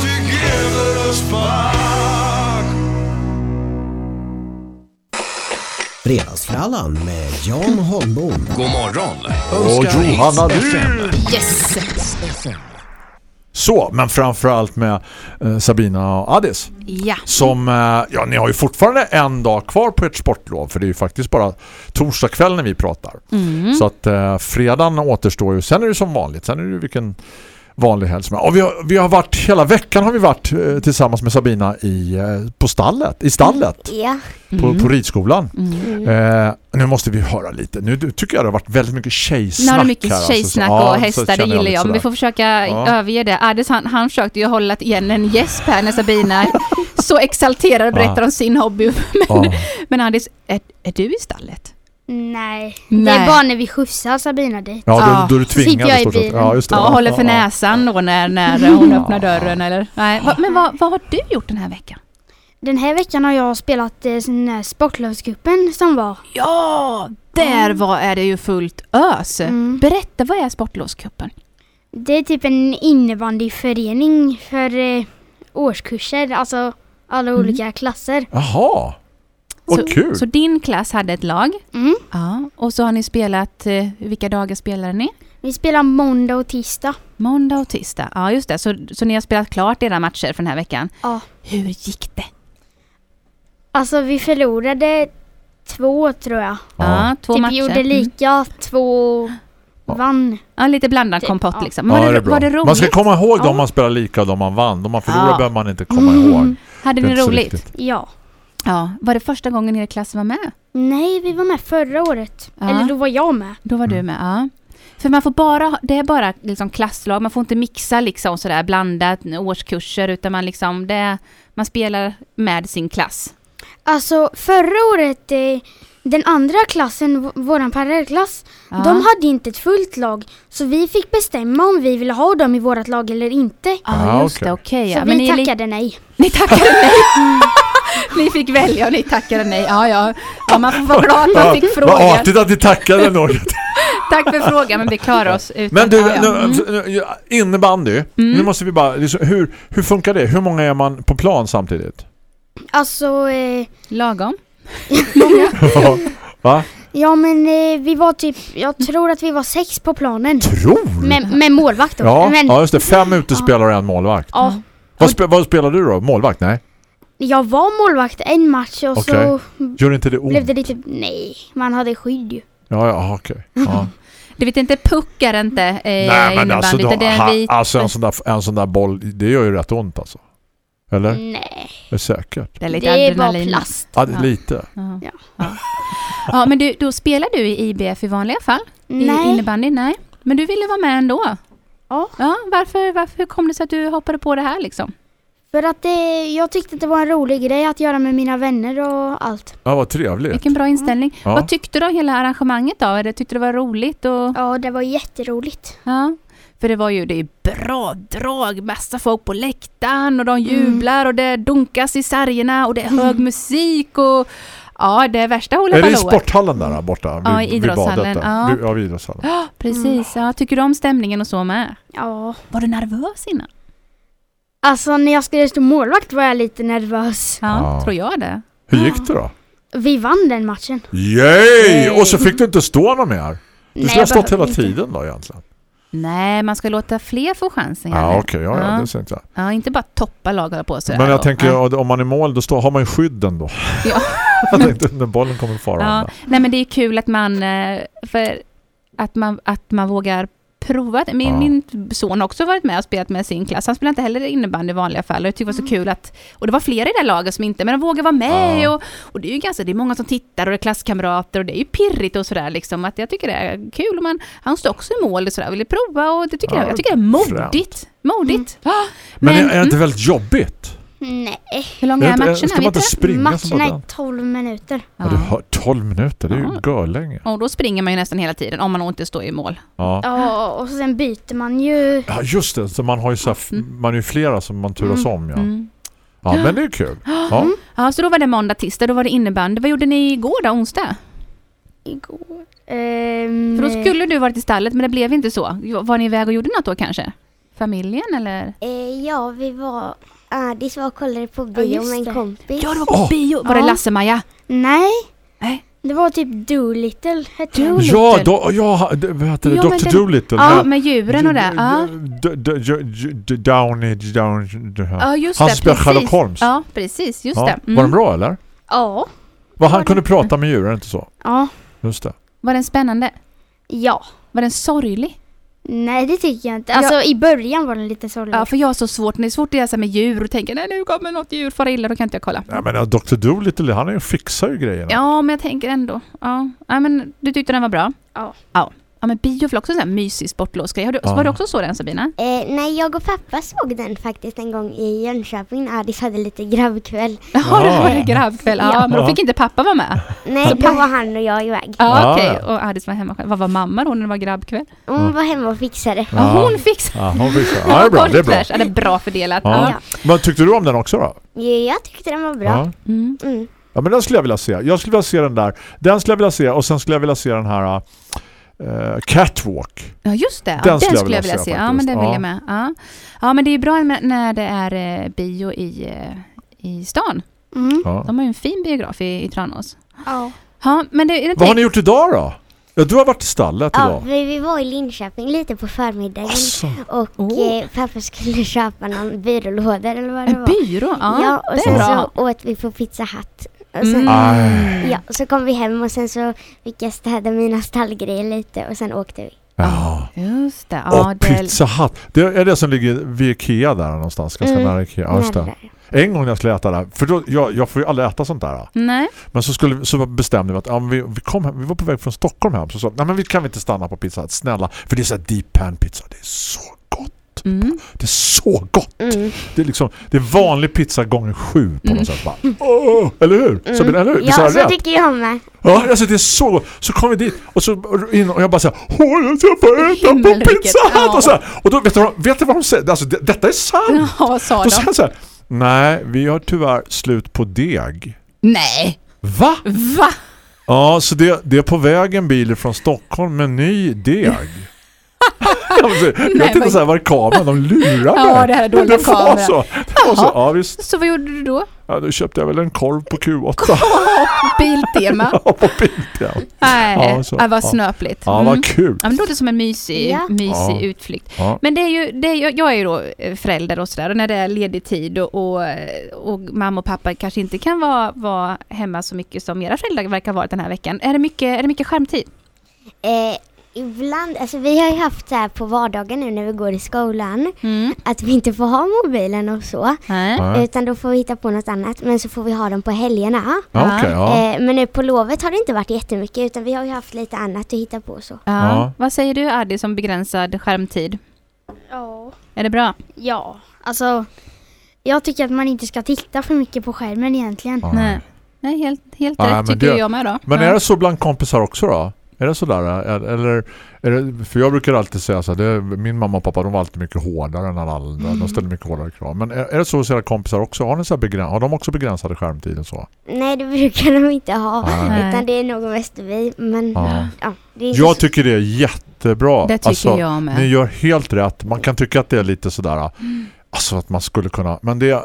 To give it Fredagsfrallan med Jan Holmbom. God morgon Och Johanna. FM. Yes! Så, men framförallt med eh, Sabina och Addis. Ja. Som, eh, ja ni har ju fortfarande en dag kvar på ert sportlov. För det är ju faktiskt bara torsdag kväll när vi pratar. Mm. Så att eh, fredagen återstår ju. Sen är det som vanligt. Sen är det ju vilken vanlig helg. Och vi har, vi har varit, hela veckan har vi varit eh, tillsammans med Sabina i, eh, på stallet, i stallet Ja. på, på ridskolan. Mm. Eh, nu måste vi höra lite. Nu tycker jag det har varit väldigt mycket Nu tjejsnack har det mycket här, alltså. tjejsnack Så- ja, och så hästar, det gillar lite jag. Men vi får försöka Ja. överge det. Adis han, han försökte ju hålla igen en gäsp här när Sabina så exalterad berättar Ja. om sin hobby. (laughs) Men, Ja. men Adis, är, är du i stallet? Nej. Det Nej. är bara när vi skjutsar Sabina dit. Ja, då, då är du Så sitter tvingad jag i i stort sett. bilen. Ja, just det. Ja, och håller för näsan då när, när (laughs) hon öppnar dörren eller? Nej. Va, men vad, vad har du gjort den här veckan? Den här veckan har jag spelat eh, sån här sportlovscupen som var. Ja, där var, är det ju fullt ös. Mm. Berätta, vad är sportlovscupen? Det är typ en innebandyförening för eh, årskurser, alltså alla Mm. olika klasser. Jaha, vad så, kul. så din klass hade ett lag? Mm. Ja. Och så har ni spelat, eh, vilka dagar spelade ni? Vi spelar måndag och tisdag. Måndag och tisdag. Ja, just det. Så, så ni har spelat klart era matcher för den här veckan? Ja. Hur gick det? Alltså vi förlorade två tror jag. Ja, två typ matcher. gjorde Mm. lika, två Ja. vann. Ja, lite blandad Typ, kompott ja. liksom. Ja, Var, det är det, bra. var det roligt? Man ska komma ihåg Ja. om man spelar lika och de man vann. De man förlorar Ja. behöver man inte komma ihåg. Hade ni roligt? Ja. Ja. Var det första gången er klass var med? Nej, vi var med förra året. Ja. Eller då var jag med. Då var Mm. du med, ja. För man får bara, det är bara liksom klasslag, man får inte mixa liksom sådär blandat årskurser utan man liksom, det, man spelar med sin klass. Alltså förra året, eh, den andra klassen, våran parallellklass, Ja. de hade inte ett fullt lag. Så vi fick bestämma om vi ville ha dem i vårt lag eller inte. Ja, Ah, just okej. det, okej. Så ja. vi Men li- tackade nej. ni tackade nej. (laughs) (laughs) ni fick välja och ni tackade nej. Ja, ja. ja man får vara glad att man fick Vad frågan. artigt att ni tackade något. (laughs) Tack för frågan, men vi klarar oss utan. Men du, ja, ja. Mm. innebandy. Nu måste vi bara, liksom, hur, hur funkar det? Hur många är man på plan samtidigt? Alltså, eh, Lagom. (laughs) Va? ja men eh, vi var typ, jag tror att vi var sex på planen. Tror? Med, med målvakt då. Ja, Men ja, just det. Fem utespelare och en målvakt. ja, Vad, spe, vad spelar du då? Målvakt? Nej. Jag var målvakt en match och så Gör inte det ont? blev det lite, nej, man hade skydd ju. Ja, ja, okej. Ja. (laughs) Du vet inte, puck är det inte eh, Nej, men alltså, då, det ha, vit... alltså en, sån där, en sån där boll, det gör ju rätt ont alltså. Eller? Nej, Är säkert? det är lite det är bara plast. Ja, Ja. lite. Ja. Ja. Ja. men du, då spelar du i IBF i vanliga fall? I Nej, innebandy? Nej. Men du ville vara med ändå? Ja. ja varför, varför hur kom det sig att du hoppade på det här liksom? För att det, jag tyckte att det var en rolig grej att göra med mina vänner och allt. Ja, vad trevligt. Vilken bra inställning. Ja. Vad tyckte du om hela arrangemanget då? Eller Tyckte du det var roligt? Och, Ja, det var jätteroligt. ja. För det var ju det är bra drag, massa folk på läktaren och de jublar och det dunkas i sargerna och det är hög musik och ja, det är värsta Är det i sporthallen där borta? Ja, vid, i idrottshallen, ja. Vid- Ja, vid idrottshallen. Ja, (gasps) precis. Ja, tycker du om stämningen och så med? Ja. Var du nervös innan? Alltså när jag skulle stå målvakt var jag lite nervös. Ja, Ja. tror jag det. Hur gick det då? Vi vann den matchen. Yay! Och så fick du inte stå någon mer. Du Nej, skulle ha jag stått hela tiden då egentligen. Nej, man ska låta fler få chansen. Ja, okej. ja, ja, Ja. det ser inte jag. Ja, inte bara toppa lag hålla på sådär. Men jag tänker, ja. om man är mål, då står, har man ju skydden då. Ja. (laughs) jag tänkte, när bollen kommer fara. Ja, nej men det är kul att man, eh, för att man, att man vågar prova. Min, Ja. min son har också varit med och spelat med sin klass. Han spelar inte heller innebandy i vanliga fall. Och jag tycker det var så kul att, och det var flera i det laget som inte, men de vågar vara med. Ja. Och, och det är ju ganska, det är många som tittar och det är klasskamrater och det är ju pirrigt och sådär liksom. Att jag tycker det är kul. Och man, han står också i mål och sådär, ville prova och det tycker Ja, jag, jag tycker det är modigt. Modigt. Ja, Men, men, är det inte mm, väldigt jobbigt? Nej. hur långa Är matcherna? ska man inte springa Matcherna är den? 12 minuter. Ja. du har 12 minuter, det är ju Ja. görlänge. Och då springer man ju nästan hela tiden om man inte står i mål. Ja. Ja, och sen byter man ju. ja, just det. Så man har ju så här, Mm. man är ju flera som man turas om. Ja. Mm. ja, men det är kul. (gasps) Ja. Ja, så då var det måndag, tisdag, då var det innebandy. Vad gjorde ni igår då, onsdag? Igår. Ehm, För då skulle du varit i stallet, men det blev inte så. Var ni iväg och gjorde något då kanske? Familjen eller? Eh, ja, vi var... Adis var och kollade på Ja, bio just med en det. kompis. Ja, det var på Åh! bio. Var det Ja. Lasse-Maja? Nej. Nej. Det var typ Doolittle hette den. Doolittle. Ja, då, ja, det- vad heter det? Ja, men Dr. den- Dolittle. Ja, med djuren och det. Ja, D- d- d- d- Downey, Downey, det här. ja just Han det. spelar Sherlock precis. Holmes. Ja, precis. Just Ja. det. Mm. Var den bra eller? Ja. Var han kunde prata med djur, är det inte så? Ja. Just det. Var den spännande? Ja. Var den sorglig? Nej det tycker jag inte. Alltså i början var den lite sorglig. Ja, för jag har så svårt, det är svårt att läsa med djur och tänka nej nu kommer något djur fara illa, då kan inte jag kolla. Ja, men ja, Dr. Dolittle, han är ju fixar ju grejerna. Ja, men jag tänker ändå. Ja, ja men du tyckte den var bra? Ja. Ja, ja men bio väl också en sån här mysig sportlovsgrej. Har du, Ja. Var du också så den Sabina? Eh, nej, jag och pappa såg den faktiskt en gång i Jönköping. Adis hade lite grabbkväll. (laughs) Ja, det var Ja. det grabbkväll. Ja, Ja. men då fick inte pappa vara med. Nej, då var han och jag iväg. Ja, Ja, okej. ja. Och Adis var hemma själv. Vad var mamma då när det var grabbkväll? Hon var hemma och fixade. Ja, hon fixade. Ja, hon fixar. Ja, det är bra. Det är bra. Ja, det är bra fördelat. Ja. Ja. Men tyckte du om den också då? Ja, jag tyckte den var bra. Ja. Mm. Mm. Ja, men den skulle jag vilja se. Jag skulle vilja se den där. Den skulle jag vilja se och sen skulle jag vilja se den här uh, Catwalk. Ja just det, ja, Den den, skulle jag skulle jag vilja vilja se. Ja men den vill Ja. jag med. Ja. ja men det är bra när det är eh, bio i, eh, i stan. Mm. Ja. De har ju en fin biograf i, i Tranås. Ja. Ja men det, det Vad har ni gjort idag då? Ja, du har varit i stallet Ja, idag. vi, vi var i Linköping lite på förmiddagen Alltså, och Oh. eh, pappa skulle (laughs) köpa någon byrålåda eller vad det En var. byrå, ja, ja, och det är sen bra. så åt vi på Pizza Hut. Och sen, Mm. Ja, så kom vi hem och sen så fick jag städa mina stallgrejer lite och sen åkte vi. ja. Just det. Ja, och det Pizza Hut. Det är det som ligger vid Ikea där någonstans. Ganska Mm. nära Ikea. Ja, just det. Nära. En gång när jag skulle äta där. För då, jag, jag får ju aldrig äta sånt där. Nej. Men så, skulle, så bestämde vi att ja, vi, vi, kom hem, vi var på väg från Stockholm hem. Så sa nej men vi kan vi inte stanna på Pizza Hut. Snälla. För det är så här deep pan pizza. Det är så. Mm. Det är så gott. Mm. Det är liksom det är vanlig pizza gånger sju på Mm. något sätt. Bara, Åh, eller hur? Mm. Sabina, eller hur? Ja, så rätt? tycker jag med. Ja, alltså det är så Så kom vi dit och så in och jag bara så här, Åh, jag ska få äta på Pizza ja. och så här. Och då vet du, vad- vet du vad de säger? Alltså det, detta är sant. (laughs) Ja, sa Då de? säger så här, nej, vi har tyvärr slut på deg. Nej. Va? Va? Ja, så det, det är på väg en bil från Stockholm med ny deg. Jag vad- så här var kameran, de lurar mig. (laughs) Ja, det här är dåliga det var kamera. så. Det var så. Ja, visst. Så vad gjorde du då? Ja, då köpte jag väl en korv på Q8. (laughs) Biltema? (laughs) Ja, på Biltema. Nej, Ja, så. det var Ja. snöpligt. Ja, Mm. vad kul. Ja, men det låter som en mysig, Ja. mysig Ja. utflykt. Ja. Men det är ju, det är, jag är ju då eh, förälder och sådär och när det är ledig tid och, och, och mamma och pappa kanske inte kan vara, vara hemma så mycket som era föräldrar verkar varit den här veckan. Är det mycket, är det mycket skärmtid? Eh, ibland, alltså vi har ju haft så här på vardagen nu när vi går i skolan att vi inte får ha mobilen och så. Nej. Utan då får vi hitta på något annat. Men så får vi ha dem på helgerna. Ja, okej, ja. Eh, men nu på lovet har det inte varit jättemycket utan vi har ju haft lite annat att hitta på så. Ja. Ja. Vad säger du Adi som begränsad skärmtid? Ja. Är det bra? Ja, alltså jag tycker att man inte ska titta för mycket på skärmen egentligen. Nej. Nej, helt, helt rätt tycker det- jag med då. Men ja. är det så bland kompisar också då? Är det sådär? Eller, är det, för jag brukar alltid säga så här, det, min mamma och pappa de var alltid mycket hårdare än alla andra. De ställde mycket hårdare krav. Men är, är det så hos era kompisar också? Har, ni så här begräns, har de också begränsade skärmtiden så? Nej det brukar de inte ha. Nej. (laughs) Utan det är nog mest vi. Men Ja. ja, det är inte Jag så- tycker det är jättebra. Det tycker alltså, jag med. Ni gör helt rätt. Man kan tycka att det är lite sådär alltså att man skulle kunna men det är,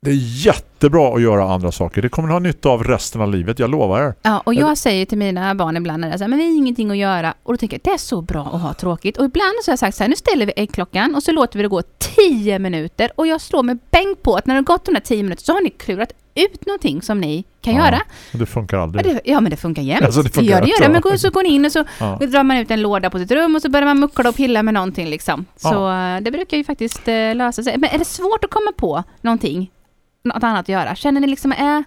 det är jättebra att göra andra saker. Det kommer ni ha nytta av resten av livet, jag lovar er. Ja, och jag säger till mina barn ibland när det är så här, men vi har ingenting att göra. Och då tänker jag, det är så bra att ha tråkigt. Och ibland så har jag sagt så här, nu ställer vi äggklockan och så låter vi det gå 10 minuter. Och jag slår mig bänk på att när det har gått de där 10 minuter så har ni klurat ut någonting som ni kan Ja, göra. Det funkar aldrig. ja men det funkar jämt. Alltså, det funkar ja, det gör det. Men går, så går ni in och så Ja. drar man ut en låda på sitt rum och så börjar man muckla och pilla med någonting liksom. Så Ja. eh, det brukar ju faktiskt eh, lösa sig. Men är det svårt att komma på någonting, något annat att göra? Känner ni liksom, är,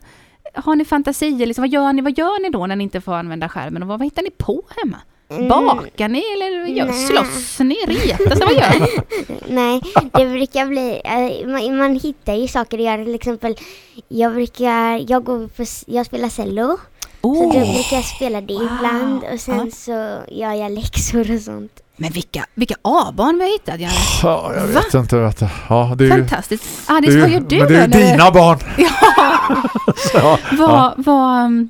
har ni fantasier? Liksom, vad, gör ni, vad gör ni då när ni inte får använda skärmen? Och vad, vad hittar ni på hemma? Mm, Bakar ni eller gör, Nej. slåss ni? Retas ni? Vad gör ni? (laughs) Nej, det brukar bli, eh, man, man hittar ju saker att göra. Till exempel, jag brukar, jag går på, jag spelar cello. Så då Oh, brukar jag spela det Wow. ibland och sen Ja. så gör jag läxor och sånt. Men vilka, vilka A-barn vi har hittat, Janne. Ja, jag vet inte. Vet du. Ja, det är ju, Fantastiskt. det Adis, är vad ju, gör du men det är ju det- dina barn. (laughs) Ja, Så, (laughs) ja. vad, vad, um,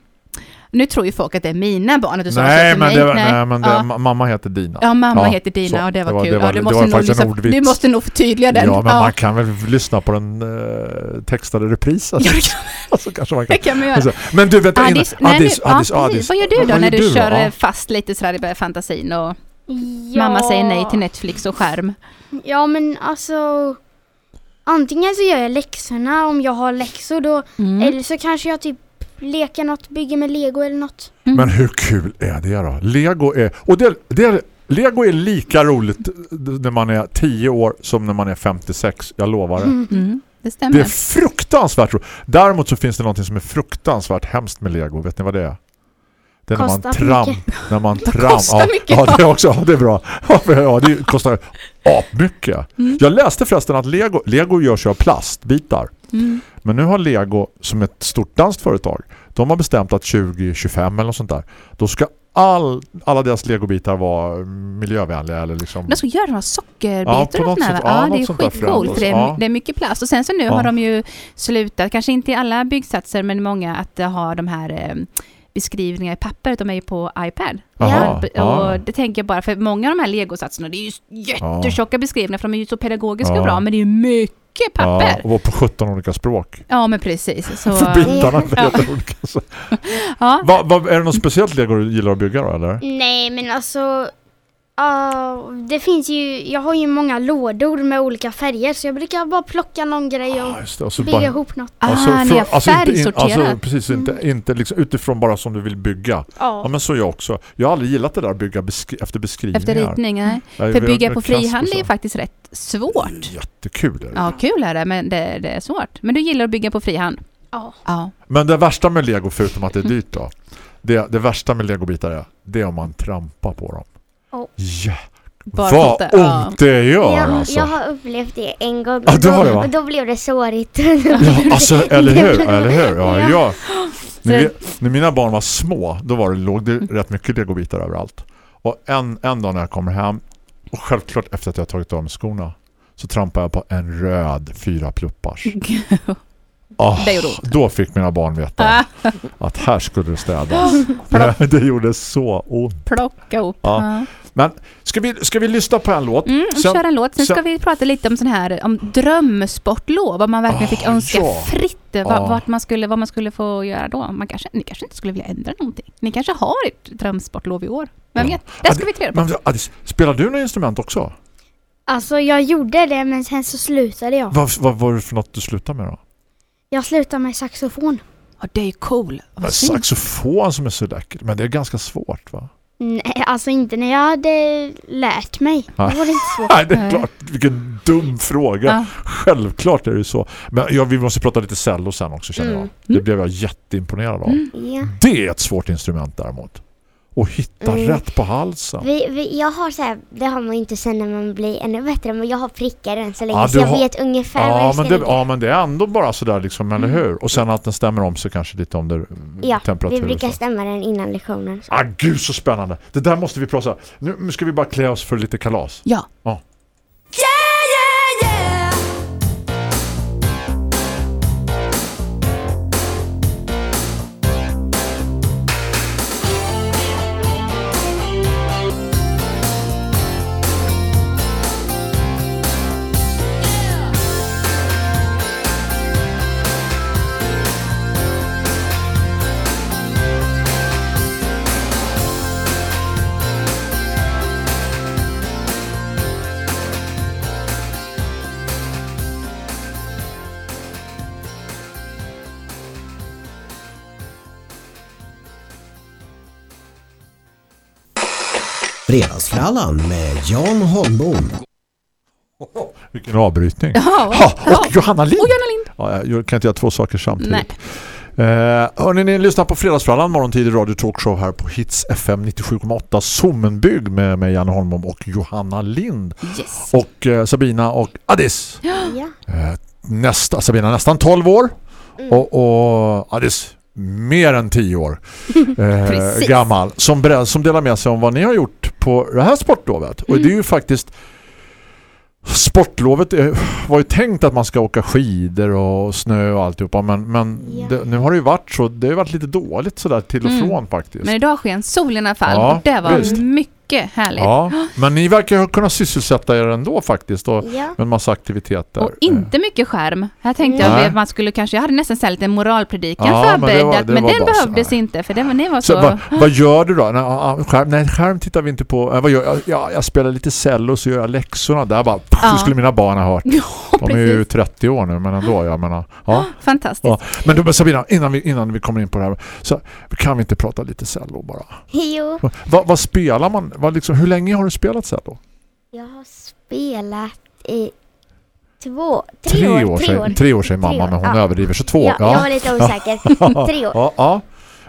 nu tror ju folk att det är mina barn att du Nej, men, det, var- nej, men det, ja. ma- mamma heter Dina. Ja, mamma Ja, heter Dina så. och det var, Det var- kul. det var- ja, du, måste nog ordvits. du måste nog förtydliga den. Ja, men man kan väl lyssna på den uh, textade reprisen. Ja, det kan- (laughs) alltså, kanske man kan. det kan man göra. Men du vet, Adis, innan- nej, Adis, ja, Adis, precis. Adis. Vad gör du då när du, då? kör eh, fast lite sådär i fantasin och Ja. mamma säger nej till Netflix och skärm? Ja men alltså Antingen så gör jag läxorna om jag har läxor då Mm. Eller så kanske jag typ leker något, bygger med lego eller något Men hur kul är det då? Lego är... Och det, det, Lego är lika roligt när man är 10 år som när man är 56. Jag lovar det. Mm, det stämmer. Det är fruktansvärt roligt. Däremot så finns det något som är fruktansvärt hemskt med Lego. Vet ni vad det är? Det är när man tramp. När man tramp. ja, mycket. Ja, det är också. Ja, det är bra. Ja, ja det kostar apmycket. Jag läste förresten att Lego, Lego görs av plastbitar. Mm. Men nu har Lego som ett stort danskt företag de har bestämt att 2025 eller något sånt där då ska all, alla deras Lego-bitar vara miljövänliga eller liksom De ska göra några Ja, sockerbitar på och något sånt sätt. Ja, Ja, det är skitcoolt för det är, Ja. det är mycket plast. Och sen så nu Ja. har de ju slutat, kanske inte i alla byggsatser men många, att ha de här eh, beskrivningar i papper. De är ju på iPad. Jaha, och, och det tänker jag bara, för många av de här legosatserna, det är ju jättetjocka beskrivningar för de är ju så pedagogiska och bra, men det är ju mycket papper. Ja, och på 17 olika språk. Ja, men precis. Så, (laughs) För bitarna (laughs) Ja. är olika. Så. ja. Va, va, är det något speciellt Lego du gillar att bygga då, eller? Nej men alltså, ja, det finns ju, jag har ju många lådor med olika färger så jag brukar bara plocka någon grej och det. Så bygga bara- ihop något. Ah, alltså, ni för- har alltså, inte in- färgsorterat. Alltså, precis, inte, inte liksom utifrån bara som du vill bygga. Ja, Ja. men så jag också. Jag har aldrig gillat det där att bygga besk- efter beskrivningar. Efter ritningar. Jag För jag- bygga på frihand är ju sånt. faktiskt rätt svårt. Jättekul är det. Ja, kul är det, men det, det är svårt. Men du gillar att bygga på frihand? Ja. Ja. Men det värsta med Lego, förutom att det är dyrt då, det, det värsta med Lego-bitar är, det är om man trampar på dem. Oh. Ja, Bara vad ja. ont det gör Jag, alltså. jag har upplevt det en gång det då, det, och då blev det sårigt. Ja, alltså, eller hur? (laughs) Eller hur? Ja, Ja. ja. Ni Så- vet, när mina barn var små, då var det, låg det rätt mycket legobitar överallt. Och en, en dag när jag kommer hem, och självklart efter att jag har tagit av mig skorna, så trampar jag på en röd fyra pluppars. (laughs) Oh, då fick mina barn veta Ah, att här skulle det städas. (laughs) det, det gjorde så ont. plocka upp. Ja. Men ska vi, ska vi lyssna på en låt? Mm, Sen- kör en låt. Sen sen- ska vi prata lite om sån här om drömsportlov. Vad man verkligen fick Ah, önska ja. fritt. Va, Ah. vart man skulle, vad man skulle få göra då. Man kanske, ni kanske inte skulle vilja ändra någonting. Ni kanske har ert drömsportlov i år. Vem Ja. vet? Det ska vi ta reda på. Men, Alice, spelar du något instrument också? Alltså jag gjorde det men sen så slutade jag. Vad, vad var det för något du slutade med då? Jag slutade med saxofon. Ja, det är ju cool. Vad Men saxofon som är så läckert. Men det är ganska svårt va? Nej, alltså inte när jag hade lärt mig. Var det inte svårt. (laughs) Nej, det är klart. Vilken dum fråga. Ja. Självklart är det så. Men ja, vi måste prata lite cello sen också känner Mm. jag. Det blev jag jätteimponerad av. ja. Det är ett svårt instrument däremot. Och hitta Mm. rätt på halsen. vi, vi, jag har så här, det har man ju inte sen när man blir ännu bättre, men jag har prickar än så länge Ja, så jag har- vet ungefär Ja jag ska men, det, ja men det är ändå bara sådär liksom, eller hur? Och sen att den stämmer om sig kanske lite om det Ja, temperatur vi brukar så. stämma den innan lektionen. Ah gud så spännande. Det där måste vi prata. Nu, nu ska vi bara klä oss för lite kalas. Ja. Fredagsfrallan med Jan Holmbom. (laughs) Vilken avbrytning. Ja, Ha, ja. och Johanna Lind. Och Johanna Lind. Ja, jag kan inte göra två saker samtidigt. Nej. Eh, hörni, ni lyssnar på Fredagsfrallan morgontid radio talkshow här på Hits FM 97,8 Sommenbygd med, med Janne Holmom och Johanna Lind Yes. och eh, Sabina och Addis. Ja. Eh, nästa, Sabina nästan 12 år och, och Addis mer än 10 år (laughs) eh, gammal som, som delar med sig om vad ni har gjort på det här sportlovet. Och det är ju faktiskt Sportlovet är, var ju tänkt att man ska åka skidor och snö och alltihopa men, men Ja. det, nu har det ju varit så det har varit lite dåligt sådär till och Mm. från faktiskt. Men idag sken solen i alla fall. Ja, och det var visst. mycket härligt. Ja, men ni verkar kunna sysselsätta er ändå faktiskt och Ja. med en massa aktiviteter. Och inte mycket skärm. Här tänkte Nej. jag att man skulle kanske, jag hade nästan här lite moralpredikan Ja, men det förberedd, var- men, det var den bara behövdes här. inte för det var, var Så, så... vad, vad gör du då? Nej, ah, ah, skärm, nej, skärm tittar vi inte på. Eh, vad gör jag? Ja, jag spelar lite cello så gör jag läxorna. Där bara, pff, Ja. skulle mina barn ha hört. Ja, De är ju precis. 30 år nu, men ändå, jag menar. Ja. Fantastiskt. Ja. Men du, men Sabina, innan vi, innan vi kommer in på det här, så kan vi inte prata lite cello bara? Jo. Vad, vad spelar man? Vad liksom, hur länge har du spelat cello? Jag har spelat i två, tre, Tre år. år, Tre år. tre år säger mamma, men hon ja. överdriver. Så två. Ja, jag var ja. lite osäker. (laughs) tre år. Ja, ja.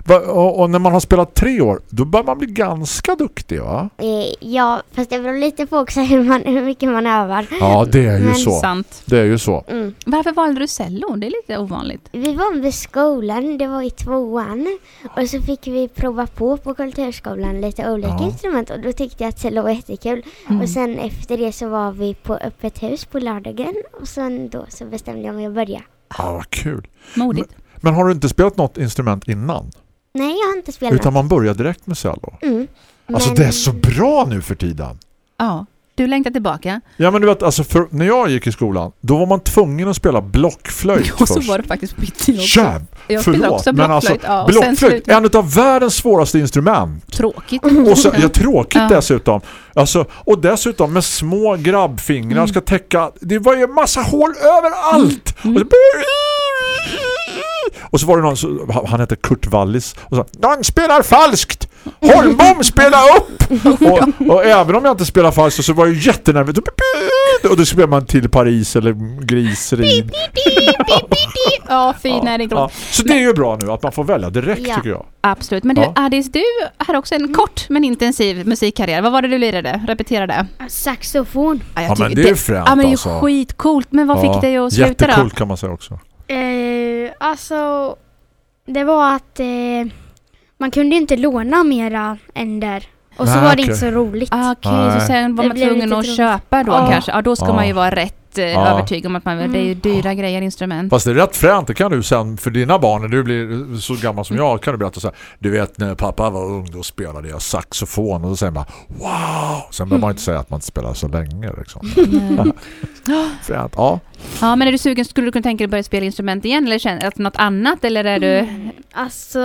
Och, när man har spelat tre år, då börjar man bli ganska duktig va? Eh, Ja, fast det beror lite på också (laughs) hur, man, hur mycket man övar. Ja, det är ju Men så. Sant. Det är ju så. Mm. Varför valde du cello? Det är lite ovanligt. Vi var vid skolan, det var i tvåan. Och så fick vi prova på på kulturskolan lite olika Ja. instrument. Och då tyckte jag att cello var jättekul. Mm. Och sen efter det så var vi på öppet hus på lördagen. Och sen då så bestämde jag mig att börja. Ja, vad kul. Modigt. Men har du inte spelat något instrument innan? Nej, jag har inte spelat. Utan man börjar direkt med cello. Mm. Alltså Men- det är så bra nu för tiden. Ja. Du längtar tillbaka. Ja men du vet, alltså för, när jag gick i skolan, då var man tvungen att spela blockflöjt (laughs) Och så först. var det faktiskt mitt tid också. Jag förlåt, också men alltså blockflöjt. ja, blockflöjt, en av världens svåraste instrument. Tråkigt. Och så, ja, (laughs) tråkigt Ja. dessutom. Alltså, och dessutom med små grabbfingrar Mm. ska täcka, det var ju en massa hål överallt. Mm. Och, så, och så var det någon, så, han hette Kurt Wallis och så, någon spelar falskt! Holmbom spela upp! (laughs) och, och även om jag inte spelar falskt så var jag ju jättenervös. Och då spelar man till Paris eller Grisrin. Ja, fin är det. Ja. Så det är ju bra nu att man får välja direkt Ja. tycker jag. Absolut. Men du, Ja. Adis, du hade också en kort men intensiv musikkarriär. Vad var det du lirade? Repetera det. Saxofon. Ja, jag Ja, men det är fränt Ja, men det är ju alltså. skitcoolt. Men vad Ja, fick dig att sluta då? Jättecoolt kan man säga också. Eh, alltså, det var att eh, man kunde inte låna mera än där. Och så Nej, var det okej. inte så roligt. Ah, Okej, Nej. så sen var Det man blev tvungen lite att tråkigt. köpa då Ja. kanske. Ja, då ska Ja. man ju vara rätt eh, Ja. övertygad om att man... Det är ju dyra grejer, instrument. Fast det är rätt fränt, det kan du sen för dina barn när du blir så gammal som jag kan du berätta så här, du vet när pappa var ung då spelade jag saxofon och då säger man wow, sen behöver man inte säga att man inte spelar så länge liksom. Mm. (laughs) Fränt, ja. Ja, men är du sugen? Skulle du kunna tänka dig att börja spela instrument igen? Eller känna att något annat? Eller är du... Alltså,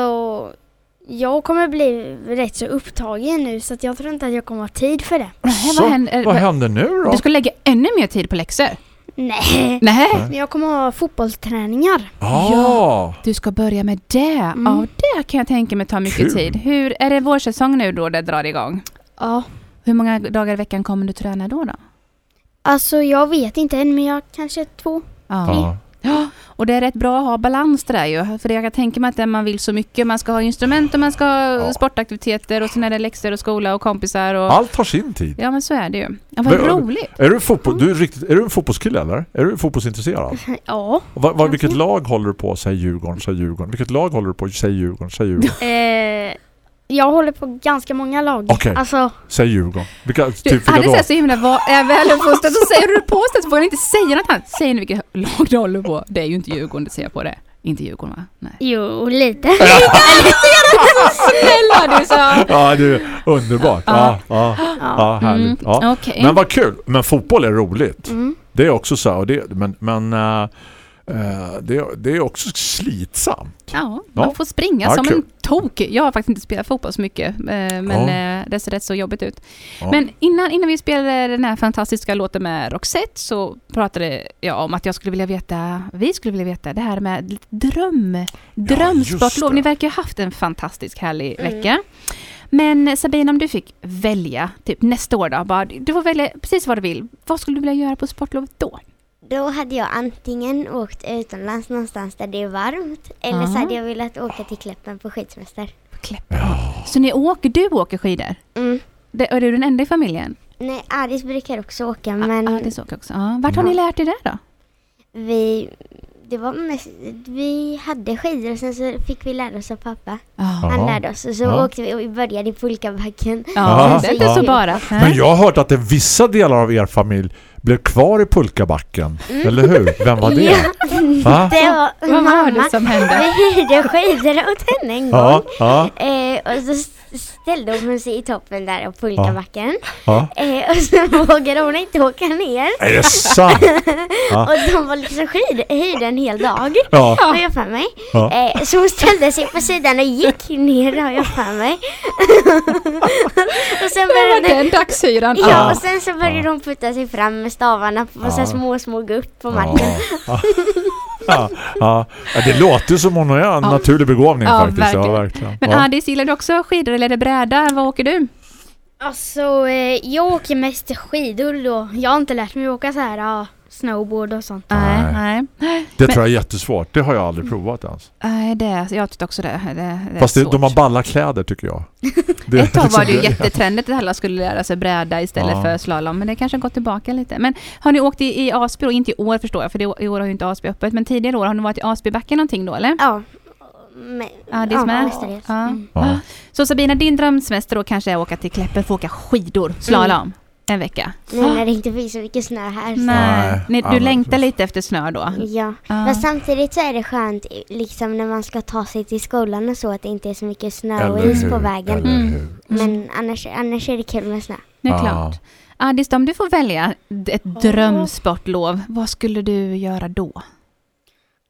jag kommer bli rätt så upptagen nu så att jag tror inte att jag kommer ha tid för det. Nej, Så, vad händer? vad händer nu då? Du ska lägga ännu mer tid på läxor? Nej. Nej. Men jag kommer ha fotbollsträningar. Ja. Du ska börja med det. Mm. Ja, det kan jag tänka mig ta mycket Kul. tid. Hur, är det vårsäsong nu då det drar igång? Ja. Hur många dagar i veckan kommer du träna då? då? Alltså jag vet inte än men jag kanske två. Ja. Ja, och det är rätt bra att ha balans det där ju. För jag kan tänka mig att man vill så mycket. Man ska ha instrument och man ska ha Ja. sportaktiviteter och sen är det läxor och skola och kompisar. Och... Allt har sin tid. Ja, men så är det ju. Ja, vad Men- roligt. Är du, fotboll, du är, riktigt, är du en fotbollskille eller? Är du fotbollsintresserad? (laughs) Ja. Vad, Kanske. vilket lag håller du på? Säg Djurgården, säg Djurgården. Vilket lag håller du på? Säg Djurgården, säg Djurgården. (laughs) Jag håller på ganska många lag. Okej. Alltså, Säg Djurgården. Vilka, Du, typ vilka Alice då? är så himla väluppfostrad så säger du det påstått så får jag inte säga något annat. Säg nu vilket lag du håller på. Det är ju inte Djurgården, det ser jag på det. Inte Djurgården va? Nej. jo lite. (laughs) Snälla du sa! Ja, det är underbart. Ja, ja, ja härligt. Ja. Mm, Okej. Men vad kul. Men fotboll är roligt. Mm. Det är också så. här, Och det, men men äh, det, det är också slitsamt. Ja, man Ja. får springa Ja, som kul. en tok. Jag har faktiskt inte spelat fotboll så mycket, eh, men Ja. eh, det ser rätt så jobbigt ut. Ja. Men innan, innan vi spelade den här fantastiska låten med Roxette så pratade jag om att jag skulle vilja veta, vi skulle vilja veta det här med dröm, drömsportlov. Ni verkar ha haft en fantastisk härlig Mm. vecka. Men Sabine, om du fick välja, typ nästa år då, bara, du får välja precis vad du vill. Vad skulle du vilja göra på sportlovet då? Då hade jag antingen åkt utomlands någonstans där det är varmt eller så Ja. hade jag velat åka till Kläppen på skidsemester. Kläppen. Så ni åker, du åker skidor? Mm. Det, är du den enda i familjen? Nej, Adis brukar också åka Men, men ja, det är så också. Ja. Vart har ni lärt er det då? vi, det var mest, vi hade skidor och sen så fick vi lära oss av pappa. Ja, Han lärde oss och så Ja. åkte vi och vi började i pulkabacken. ja det är inte så bara. Men jag har hört att det vissa delar av er familj blev kvar i pulkabacken. Eller hur? Vem var det? Ja, Va? det var Vad var det mamma. som hände? Vi hyrde skidor åt henne en gång. Ja, ja, Eh, och så ställde hon sig i toppen där av pulkabacken. ja. Eh, och så (laughs) vågade hon inte åka ner. Är det sant? (laughs) Ja. Och de var liksom skid, hyrde en hel dag. Ja. Har jag för mig. Ja. Eh, så hon ställde sig på sidan och gick ner har jag för mig. (laughs) och sen började Den dagshyran. Ja, Ja. och sen så började hon putta sig fram med stavarna på Ja. så här små, små gupp på marken. Ja. (laughs) Ja. Ja. ja, det låter ju som hon är en naturlig begåvning Ja, faktiskt. Ja, verkligen. verkligen. Men Ja. Adis, gillar du också skidor eller är det bräda? Vad åker du? Alltså, eh, jag åker mest skidor då. Jag har inte lärt mig att åka så här, ja, snowboard och sånt. Nej, Nej. nej. Det Men- tror jag är jättesvårt. Det har jag aldrig provat ens. Nej, det, jag tyckte också det. det, det Fast det, de har balla kläder tycker jag. (laughs) Det, Ett tag var det ju (laughs) jättetrendigt att alla skulle lära sig bräda istället Ja. för slalom. Men det kanske har gått tillbaka lite. Men har ni åkt i, i Asby då? Inte i år förstår jag, för det, i år har ju inte Asby öppet. Men tidigare år, har ni varit i Asbybacken någonting då eller? Ja. Men, Ja, det är är. mestadels. Ja. Mm. Ja. Så Sabina, din drömsemester då kanske är att åka till Kläppen för att åka skidor, slalom, en vecka? Nu när det inte finns så mycket snö här. Så. Nej. Nej. Ja, du men- längtar lite efter snö då? Ja. Ja. Men samtidigt så är det skönt liksom när man ska ta sig till skolan och så att det inte är så mycket snö och is på vägen. Mm. hur. Men annars, annars är det kul med snö. Det är klart. Adis, om du får välja ett drömsportlov, vad skulle du göra då?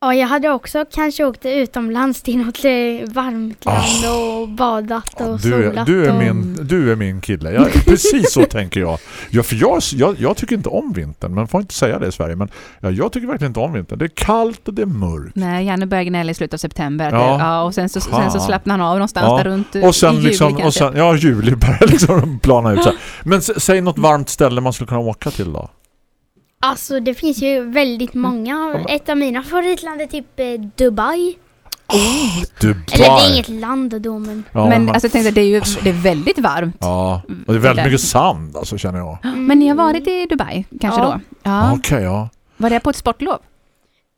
Ja, jag hade också kanske åkt utomlands till något eh, varmt land och badat och Ah. Du är, solat. du, är och... min, du är min kille. Jag, precis så tänker jag. Ja, för jag, jag. Jag tycker inte om vintern. Man får inte säga det i Sverige. Men ja, jag tycker verkligen inte om vintern. Det är kallt och det är mörkt. Nej, Janne börjar gnälla i slutet av september. Ja. det- ja och sen så, sen så Ja. slappnar han av någonstans Ja. där runt eh, Och sen i juli liksom, och kanske. sen, ja, juli börjar (laughs) liksom plana ut så här. Men säg något varmt ställe man skulle kunna åka till då. Alltså det finns ju väldigt många. Ett av mina favoritländer är typ eh, Dubai. Dubai. Eller det är inget land då men... Ja, men man- alltså, jag tänkte, det är ju det är väldigt varmt. Ja, och det är väldigt mycket sand alltså känner jag. Men ni har varit i Dubai kanske Ja. då? Ja. Okej, ja. Var det på ett sportlov?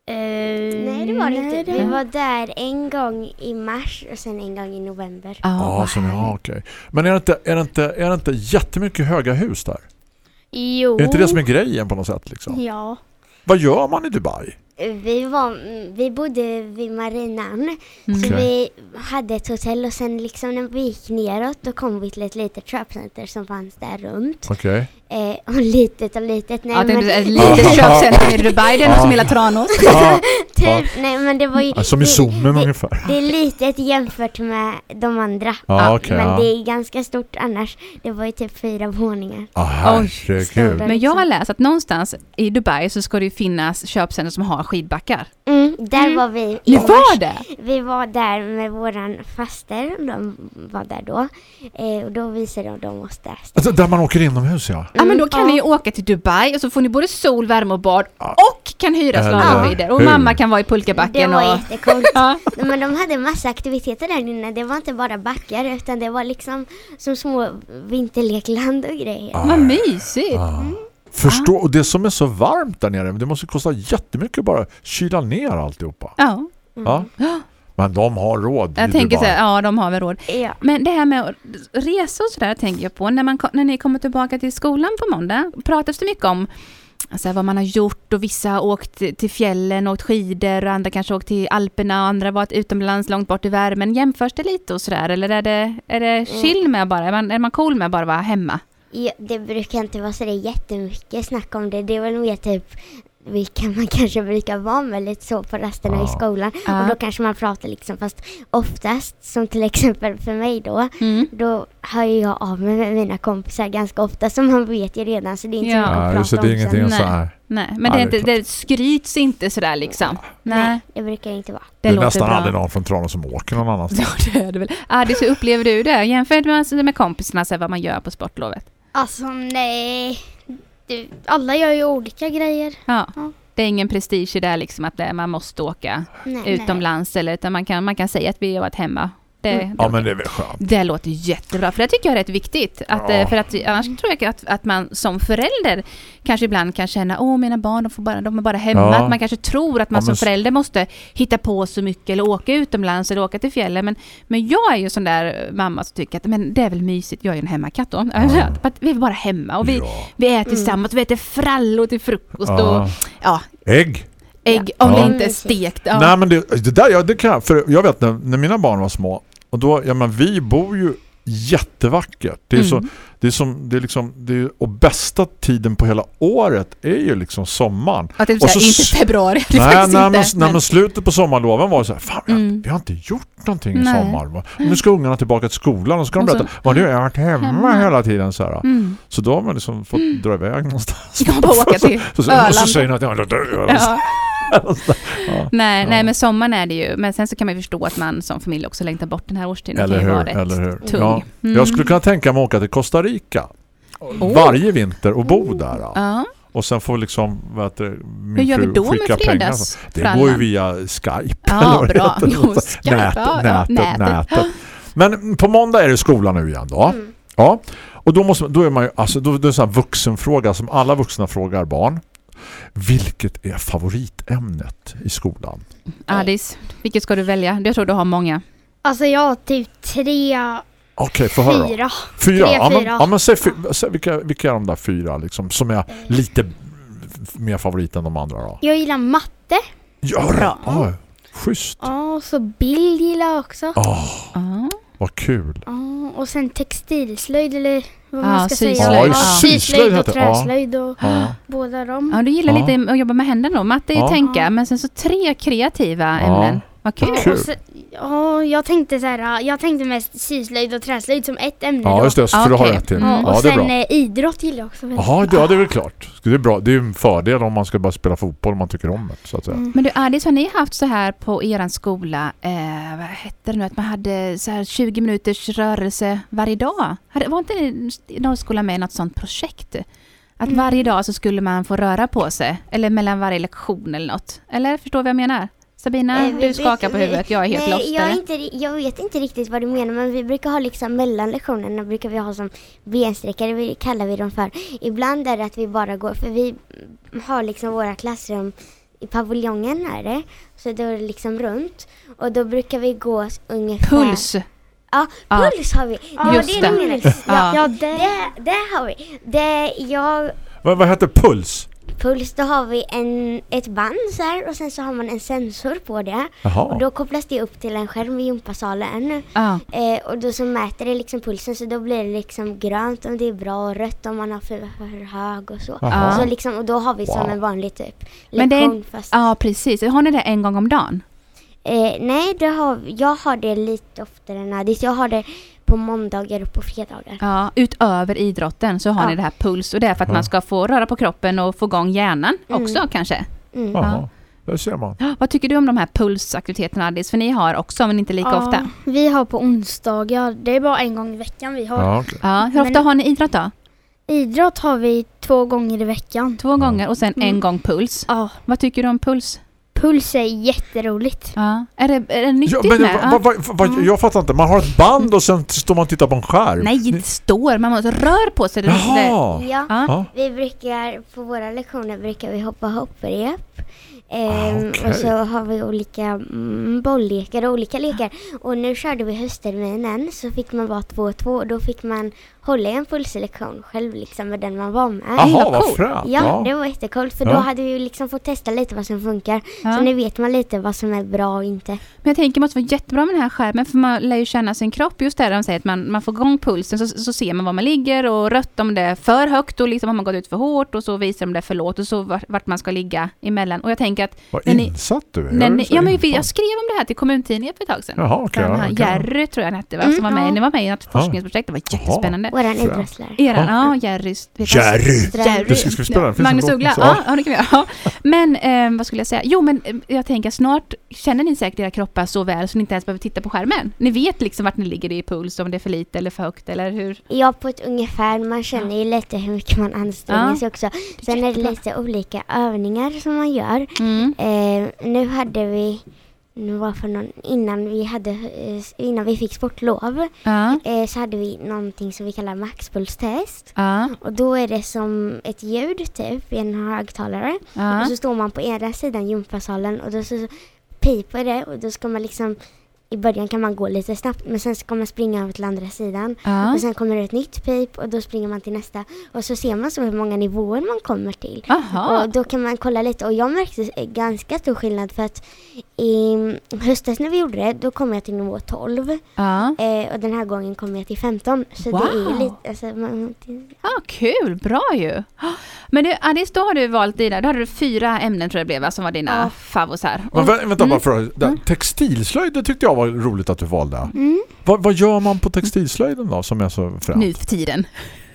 Eh, Nej det var det inte. det- Vi var där en gång i mars och sen en gång i november. Ja, ja härligt. okej. Men är det, inte, är, det inte, är det inte jättemycket höga hus där? Jo. Är inte det som är grejen på något sätt liksom? Ja. Vad gör man i Dubai? Vi, var, vi bodde vid marinan. Mm. Så Okej. vi hade ett hotell och sen liksom när vi gick neråt då kom vi till ett litet köpcenter som fanns där runt. Okej. Eh, och litet och litet. Nej, Ja, det men, är ett litet (laughs) köpcentrum i Dubai, det är något som hela Tranås. (laughs) Typ, nej men det var ju... ja, som i zoomen det, ungefär. Det är litet jämfört med de andra. Ja, okej. men ja. det är ganska stort annars. Det var ju typ fyra våningar. Ah, herregud. Men jag har läst att någonstans i Dubai så ska det ju finnas köpcentrum som har skidbackar. Mm, där Mm. var vi i Ni var det? Vi var där med våran faster, de var där då. Eh, och då visade de, de oss där. Alltså, där man åker inomhus, ja. Ja men då kan ja. ni ju åka till Dubai och så får ni både sol, värme och bad och kan hyra slalomskidor. Och mamma kan vara i Det pulkabacken var och... jättecoolt. (laughs) Ja. Men de hade massa aktiviteter där inne. Det var inte bara backar utan det var liksom som små vinterlekland och grejer. Vad mysigt! Ah. Förstå, och det som är så varmt där nere, det måste kosta jättemycket bara kyla ner alltihopa. Ja, Ja. Men de har råd jag tänker så här, ja de har väl råd. Ja. Men det här med resa och sådär tänker jag på. När, man, när ni kommer tillbaka till skolan på måndag, pratas det mycket om alltså, vad man har gjort och vissa har åkt till fjällen och åkt skidor och andra kanske åkt till Alperna och andra har varit utomlands långt bort i värmen. Jämförs det lite och sådär? Eller är det, är det chill med bara? Är man, är man cool med att bara vara hemma? Ja, det brukar inte vara så där jättemycket snack om det. Det är väl mer typ vilka man kanske brukar vara med lite så på rasterna Ja. i skolan. Ja. Och då kanske man pratar liksom fast oftast som till exempel för mig då Mm. då hör jag av mig med mina kompisar ganska ofta så man vet ju redan så det är inte Ja. så mycket att prata just det, om är sen. ingenting Nej. så här. Nej, men Ja, det, är inte, det skryts inte sådär liksom. Nej, Nej, det brukar inte vara. Det, det, är låter nästan bra. aldrig någon från Tranås som åker någon annanstans. (laughs) Ja, det är det väl. Adis, hur upplever du det? Jämfört med, alltså, med kompisarna, så här, vad man gör på sportlovet. Alltså nej. Du, alla gör ju olika grejer. Ja. Ja. Det är ingen prestige i det liksom att det, man måste åka Nej. utomlands eller utan man kan, man kan säga att vi har varit hemma. Det, Mm. det, Ja, men det är väl skönt. det låter jättebra, för det tycker jag är rätt viktigt. Att, Ja. eh, För att annars tror jag att, att man som förälder kanske ibland kan känna åh mina barn de, får bara, de är bara hemma. Ja. Att man kanske tror att man Ja, som förälder måste hitta på så mycket eller åka utomlands eller åka till fjällen. Men, men jag är ju sån där mamma som tycker att men det är väl mysigt, jag är ju en hemmakatt då. (laughs) Att vi är bara hemma och vi, Ja. vi äter tillsammans, vi äter frallor till frukost och Ja. ja, Ägg. ägg om Ja. det inte är stekt. Ja. Nej, men det, det där, ja, det kan jag. För jag vet när, när mina barn var små, och då, ja men vi bor ju jättevackert. Det är Mm. så, det är som, det är liksom, det är, och bästa tiden på hela året är ju liksom sommaren. Att det är Och så inte februari. det Nej, nej, men, nej, men slutet på sommarloven var så här, fan, vi, har, Mm. vi har inte gjort någonting i Nej. sommar. va? Nu ska ungarna tillbaka till skolan och så ska de Och så- berätta, vad nu har jag varit hemma, Hemma. hela tiden. Så, här. Mm. så då har man liksom fått dra iväg någonstans. Jag bara åka (laughs) till så, så, och så Öland. säger de att jag död. Ja. Nej, Ja. nej, men sommaren är det ju. Men sen så kan man ju förstå att man som familj också längtar bort den här årstiden. Eller hur? Eller hur? tung. Ja. Mm. Jag skulle kunna tänka mig att åka till Costa Rica varje vinter och bo där. ja. Ja. Och sen får liksom heter, det, min Hur gör vi då med skicka pengar. fredags? Det går ju via Skype. Ja, bra. Jo, Skype, Nät, ja, ja, nätet, nätet, nätet. Men på måndag är det skolan nu igen då. Mm. Ja. Och då, måste, då är man ju, alltså, då, det är en sån här vuxenfråga som alla vuxna frågar barn. Vilket är favoritämnet i skolan? Adis, vilket ska du välja? Jag tror du har många. Alltså jag har typ tre, Okej, då. fyra. Fyra? Tre, ja, men, fyra. ja, men säg, säg vilka, vilka är de där fyra liksom, som är lite mer favorit än de andra då? Jag gillar matte. Ja, Bra. Ja, schysst. Ja, och så bild gillar jag också. Åh, Ja. Vad kul. Ja, och sen textilslöjd eller vad man ska syslöjd. säga. Ja, Ja, syslöjd och träslöjd och båda dem. ja, du gillar lite att jobba med händerna då. Matte är ju tänka, men sen så tre kreativa ämnen. Vad kul. Och så, ja, jag tänkte så här, jag tänkte mest syslöjd och träslöjd som ett ämne Ja, just det. Så får du ha Okej. rätt till. Mm. Ja, Ja, och det är bra. sen eh, idrott gillar jag också Jaha, mycket. ja, det är väl klart. Det är bra. Det är en fördel om man ska bara spela fotboll om man tycker om det, så att säga. Mm. Men du Adis, har ni haft så här på eran skola, eh, vad hette det nu, att man hade så här 20 minuters rörelse varje dag? Var inte någon skola med något sånt projekt? Att Mm. varje dag så skulle man få röra på sig, eller mellan varje lektion eller något. Eller förstår du vad jag menar? Sabina, Eh, du skakar på brukar- huvudet, jag är helt Nej, lost jag, inte, jag vet inte riktigt vad du menar men vi brukar ha liksom mellan lektionerna brukar vi ha som bensträckare, vi kallar vi dem för. Ibland är det att vi bara går, för vi har liksom våra klassrum i paviljongen är det. Så då är det liksom runt. Och då brukar vi gå ungefär... Puls! Ja, Ja. puls har vi. Ja, Just det är det. menar. Ja. Ja, det, Det, det har vi. Det, jag, Vad, vad heter puls? Puls, då har vi en, ett band så här och sen så har man en sensor på det. Jaha. Och då kopplas det upp till en skärm i gympasalen. Ja. Eh, och då så mäter det liksom pulsen så då blir det liksom grönt om det är bra och rött om man har för, för hög och så. Jaha. så liksom, och då har vi som Wow. en vanlig typ Men det är- lektion fast... ja, precis. Har ni det en gång om dagen? Eh, nej, det har, jag har det lite oftare än Adis. Jag har det på måndagar och på fredagar. Ja, utöver idrotten så har Ja. ni det här puls och det är för att Ja. man ska få röra på kroppen och få igång hjärnan Mm. också kanske. Mm. Jaha. Där ser man. Ja, Vad tycker du om de här pulsaktiviteterna Alice? För ni har också men inte lika ja, ofta. Vi har på onsdagar, det är bara en gång i veckan vi har. Ja, okej. Ja, hur ofta Men- har ni idrott då? Idrott har vi två gånger i veckan. Två gånger och sen en Mm. gång puls. Ja, Vad tycker du om puls? Puls är jätteroligt. Ja. Är, det, är det Ja, nyttigt men, med? vad, vad, vad, vad, jag fattar inte. Man har ett band och sen står man och tittar på en skärm. Nej, det står. Man måste rör på sig. Jaha. Ja, Ja. Ja. vi brukar, på våra lektioner brukar vi hoppa hopprep. Ah, Ehm, okej. Och så har vi olika mm, bolllekar och olika lekar. Och nu körde vi höstterminen så fick man vara två och två och då fick man hålla i en pulslektion själv liksom med den man var med. Jaha, vad coolt. fränt. Ja, det var jättecoolt för Ja. då hade vi liksom fått testa lite vad som funkar. Ja. Så nu vet man lite vad som är bra och inte. Men jag tänker det måste vara jättebra med den här skärmen för man lär ju känna sin kropp. Just det de säger att man, man får igång pulsen så, så ser man var man ligger och rött om det är för högt och liksom har man gått ut för hårt och så visar de det för lågt och så vart, vart man ska ligga emellan. Och jag tänker att Vad insatt du är. när ni, ja, men jag skrev om det här till kommuntidningen för ett tag sedan. Jaha. Den ja, här okej. Jerry tror jag han hette va? Mm, Som var med, ja. ni var med i något Ja. forskningsprojekt. Det var jättespännande. Våran idrottslärare. Eran, ja, Jerry. Jerry! Jerry. Du ska, ska vi spela den? Finns Magnus? Uggla, ja, ja det kan vi göra. Ja. Men eh, vad skulle jag säga? Jo men eh, jag tänker snart känner ni säkert era kroppar så väl så ni inte ens behöver titta på skärmen. Ni vet liksom vart ni ligger i puls, om det är för lite eller för högt eller hur? Ja, på ett ungefär. Man känner ju lite hur mycket man anstränger Ja. sig också. Sen är det lite olika övningar som man gör. Mm. Eh, nu hade vi, nu var för någon, innan vi hade, eh, innan vi fick sportlov, Ja, eh, så hade vi någonting som vi kallar maxpulstest. ja, Och då är det som ett ljud typ i en högtalare. ja. Och så står man på ena sidan gympasalen och då så piper det och då ska man liksom i början kan man gå lite snabbt men sen ska man springa över till andra sidan. ja. Och sen kommer det ett nytt pip och då springer man till nästa. Och så ser man så hur många nivåer man kommer till. Aha. Och då kan man kolla lite och jag märkte ganska stor skillnad för att i höstas när vi gjorde det då kom jag till nivå 12 Ja. eh, och den här gången kom jag till 15. Så det är Wow. lite, alltså, man, ja, kul, bra ju. Men du Alice, då har du valt dina, då hade du fyra ämnen tror jag det blev som var dina Ja. favos här. Men Och, vä- vänta Mm. bara för att- Mm. Textilslöjd det tyckte jag var roligt att du valde. mm. Vad, vad gör man på textilslöjden då som är så främt? nu för tiden.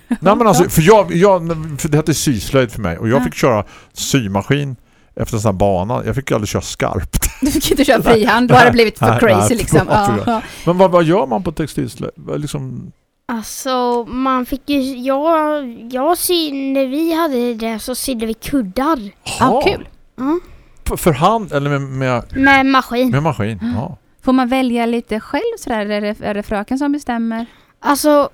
Nej men alltså, (laughs) för jag, jag för det hette syslöjd för mig och jag Ja. fick köra symaskin efter en sån här bana. Jag fick ju aldrig köra skarpt. (laughs) Du fick inte köra frihand, då hade det blivit för Nej, crazy nej, liksom. Ja. Men vad, vad gör man på textilslöjd? Liksom, Alltså man fick ju, jag, jag sy, när vi hade det så sydde vi kuddar. Ja, ha, kul. Ja. För, hand eller med, med, Med maskin. med maskin? Ja. Får man välja lite själv sådär? Är det, är det fröken som bestämmer? Alltså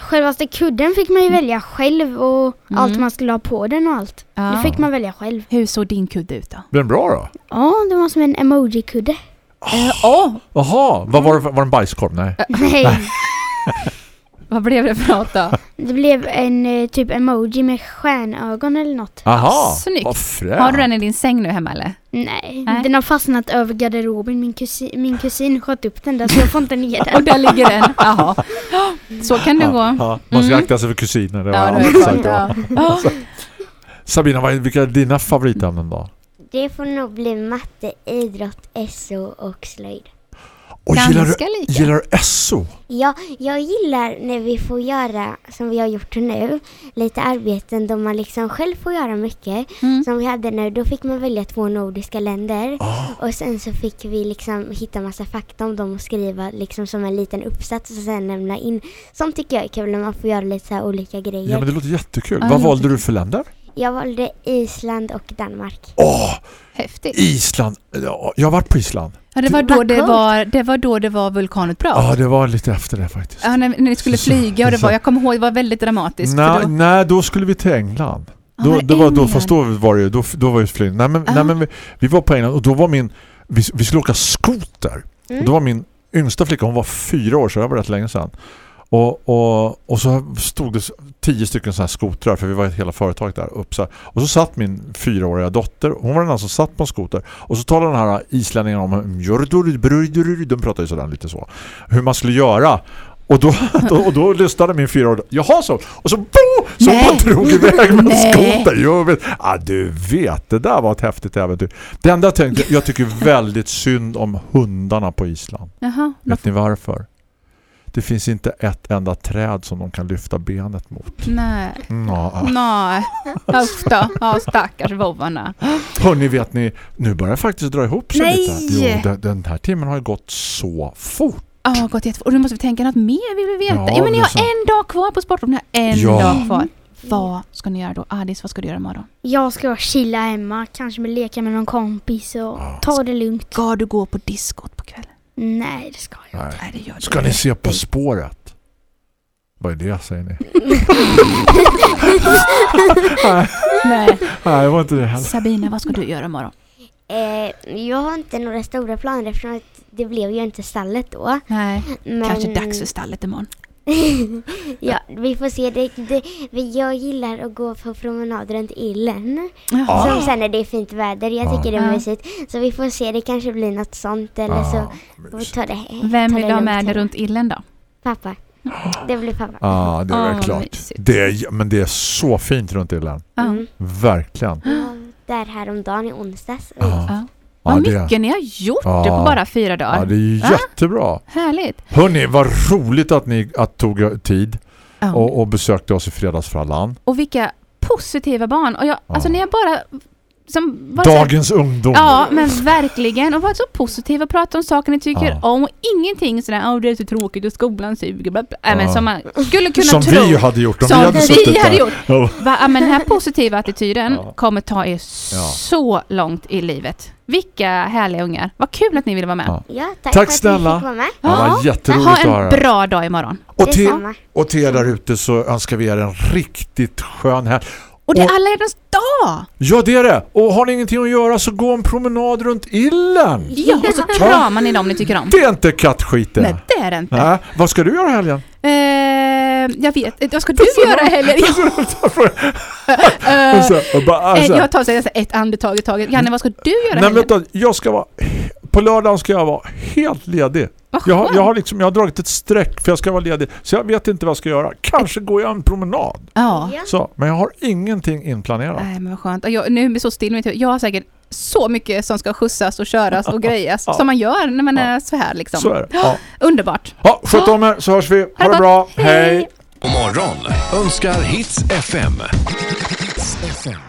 självaste kudden fick man ju välja själv och Mm. allt man skulle ha på den och allt. Ja. Det fick man välja själv. Hur såg din kudde ut då? Blev den bra då? Ja, det var som en emoji-kudde. Eh, Jaha, vad var det? för- Var det en bajskorv? Nej. Nej, (laughs) vad blev det för något då? (laughs) det blev en eh, typ emoji med stjärnögon eller något. Aha, Snyggt. vad fränt. Har du den i din säng nu hemma eller? Nej, Nej. den har fastnat över garderoben. Min kusin, min kusin sköt upp den där så jag får inte ner (laughs) Och den. där ligger den. Jaha. Så kan det Ja, gå. ja, man ska Mm. akta sig för kusiner. Det har Ja, det sagt. Ja. Ja. Sabina, vad är, vilka är dina favoritämnen då? Det får nog bli matte, idrott, SO och slöjd. Och gillar Ganska du, lika. gillar du SO? Ja, jag gillar när vi får göra, som vi har gjort nu, lite arbeten då man liksom själv får göra mycket. Mm. Som vi hade nu, då fick man välja två nordiska länder. Ah. Och sen så fick vi liksom hitta massa fakta om dem och skriva liksom som en liten uppsats och sen lämna in. Sånt tycker jag är kul när man får göra lite så här olika grejer. Ja, men det låter jättekul. Ja, vad valde du för länder? Jag valde Island och Danmark. Åh, Häftigt. Island. Ja, jag har varit på Island. Ja, det, var då Vad det, var, det var då det var vulkanutbrott. Ja, det var lite efter det faktiskt. Ja, när, när ni skulle flyga och det var, jag kommer ihåg det var väldigt dramatiskt. Nej, då, nej, då skulle vi till England. Ja, Då, det var då, fast då var det ju, då, då var ju flyg. Nej men, Ah. nej, men vi, vi var på England och då var min, vi, vi skulle åka skoter. Mm. Och då var min yngsta flicka, hon var fyra år så det var rätt länge sedan. Och, och, och så stod det tio stycken så här skotrar för vi var ett hela företaget där upp så här. Och så satt min fyraåriga dotter, hon var den enda som satt på en skoter. Och så talade den här islänningen om "Jördur, bröjdur", de pratade ju sådär lite så. Hur man skulle göra. Och då, (laughs) då, och då lyssnade min fyraåriga Jaha så. Och så bo, så Nej. man drog iväg med skoter. Jag vet, ah, du vet, det där var ett häftigt äventyr. Det enda jag tänkte, jag tycker väldigt synd om hundarna på Island. Jaha, Vet ni varför? Det finns inte ett enda träd som de kan lyfta benet mot. nej. Nå. Nej, usch då. Ja, stackars vovvarna. Hörni, vet ni, nu börjar det faktiskt dra ihop sig Nej! lite. Jo, den, den här timmen har ju gått så fort. Ja, gått jättefort. Och nu måste vi tänka något mer vi vill veta. Ja, Ja, men ni har så. en dag kvar på sporten. Ni har en Ja. dag kvar. Vad ska ni göra då? Adis, vad ska du göra imorgon? Jag ska chilla hemma, kanske med leka med någon kompis och ta det lugnt. Ska du gå på diskot på kvällen? Nej, det ska jag Nej. Nej, det gör du Ska ni se På inte. spåret? Vad är det, säger ni? Nej, (laughs) Nej. nej, det var inte det heller. Sabina, vad ska du göra imorgon? Eh, jag har inte några stora planer eftersom att det blev ju inte stallet då. Nej, Men, kanske dags för stallet imorgon. (laughs) ja, vi får se. Det, det, vi- jag gillar att gå på promenad runt Illen. Jaha. Som sen när det är fint väder. Jag tycker det är Ja. mysigt. Så vi får se. Det kanske blir något sånt eller så. Ah, ta det, Vem vill du ha med dig runt illen då? Pappa. Det blir pappa. Ja, det är Ah, vad klart. mysigt. Det är, men det är så fint runt. Ja. Mm. Verkligen. Ja, där häromdagen i onsdags. Ja. Ja, Vad det- mycket ni har gjort Ja. det på bara fyra dagar. Ja, det är ju jättebra. Härligt. Hörni, vad roligt att ni att tog tid Ja. och, och besökte oss i fredagsfrallan. Och vilka positiva barn. Och jag, alltså när jag bara... Som, bara så här- Dagens ungdom. Ja, men verkligen. Och varit så positiva och prata om saker ni tycker Ja. om. Och ingenting sådär, åh det är så tråkigt och skolan suger. Bla, bla. Ja. men Ja. som man skulle kunna Som tro. vi hade gjort om Som vi hade vi suttit hade där. gjort. Ja. Va? Ja, men den här positiva attityden Ja. kommer ta er Ja. så långt i livet. Vilka härliga ungar. Vad kul att ni ville vara med. Ja. Ja, tack, Tack för att snälla. vi fick vara med. Det var jätteroligt ha en bra dag imorgon. Och till, och till er där ute så önskar vi er en riktigt skön helg. Och det är Och- alla hjärtans dag! Ja, det är det. Och har ni ingenting att göra så gå en promenad runt illen. Ja, och så (laughs) kramar ni dem ni tycker om. Det är inte kattskit det. Nej, det är det inte. Nej. Vad ska du göra helgen? Eh, jag vet Vad ska du göra alltså. jag tar så ett andetag i taget. Janne, vad ska du göra Nej, heller? vänta, jag ska vara på lördagen ska jag vara helt ledig. Jag har, jag har liksom jag har dragit ett streck för jag ska vara ledig. Så jag vet inte vad jag ska göra. Kanske går jag en promenad. Ja. Så, men jag har ingenting inplanerat. Nej, men vad skönt. Jag, nu är det så still. Jag har säkert så mycket som ska skjutsas och köras och (laughs) grejas Ja. som man gör när man Ja. är så här liksom. Så är det. Ja. (gasps) Underbart. Ja, sköt om er så hörs vi. Ha det bra. Hej! God morgon önskar Hits FM. Hits FM.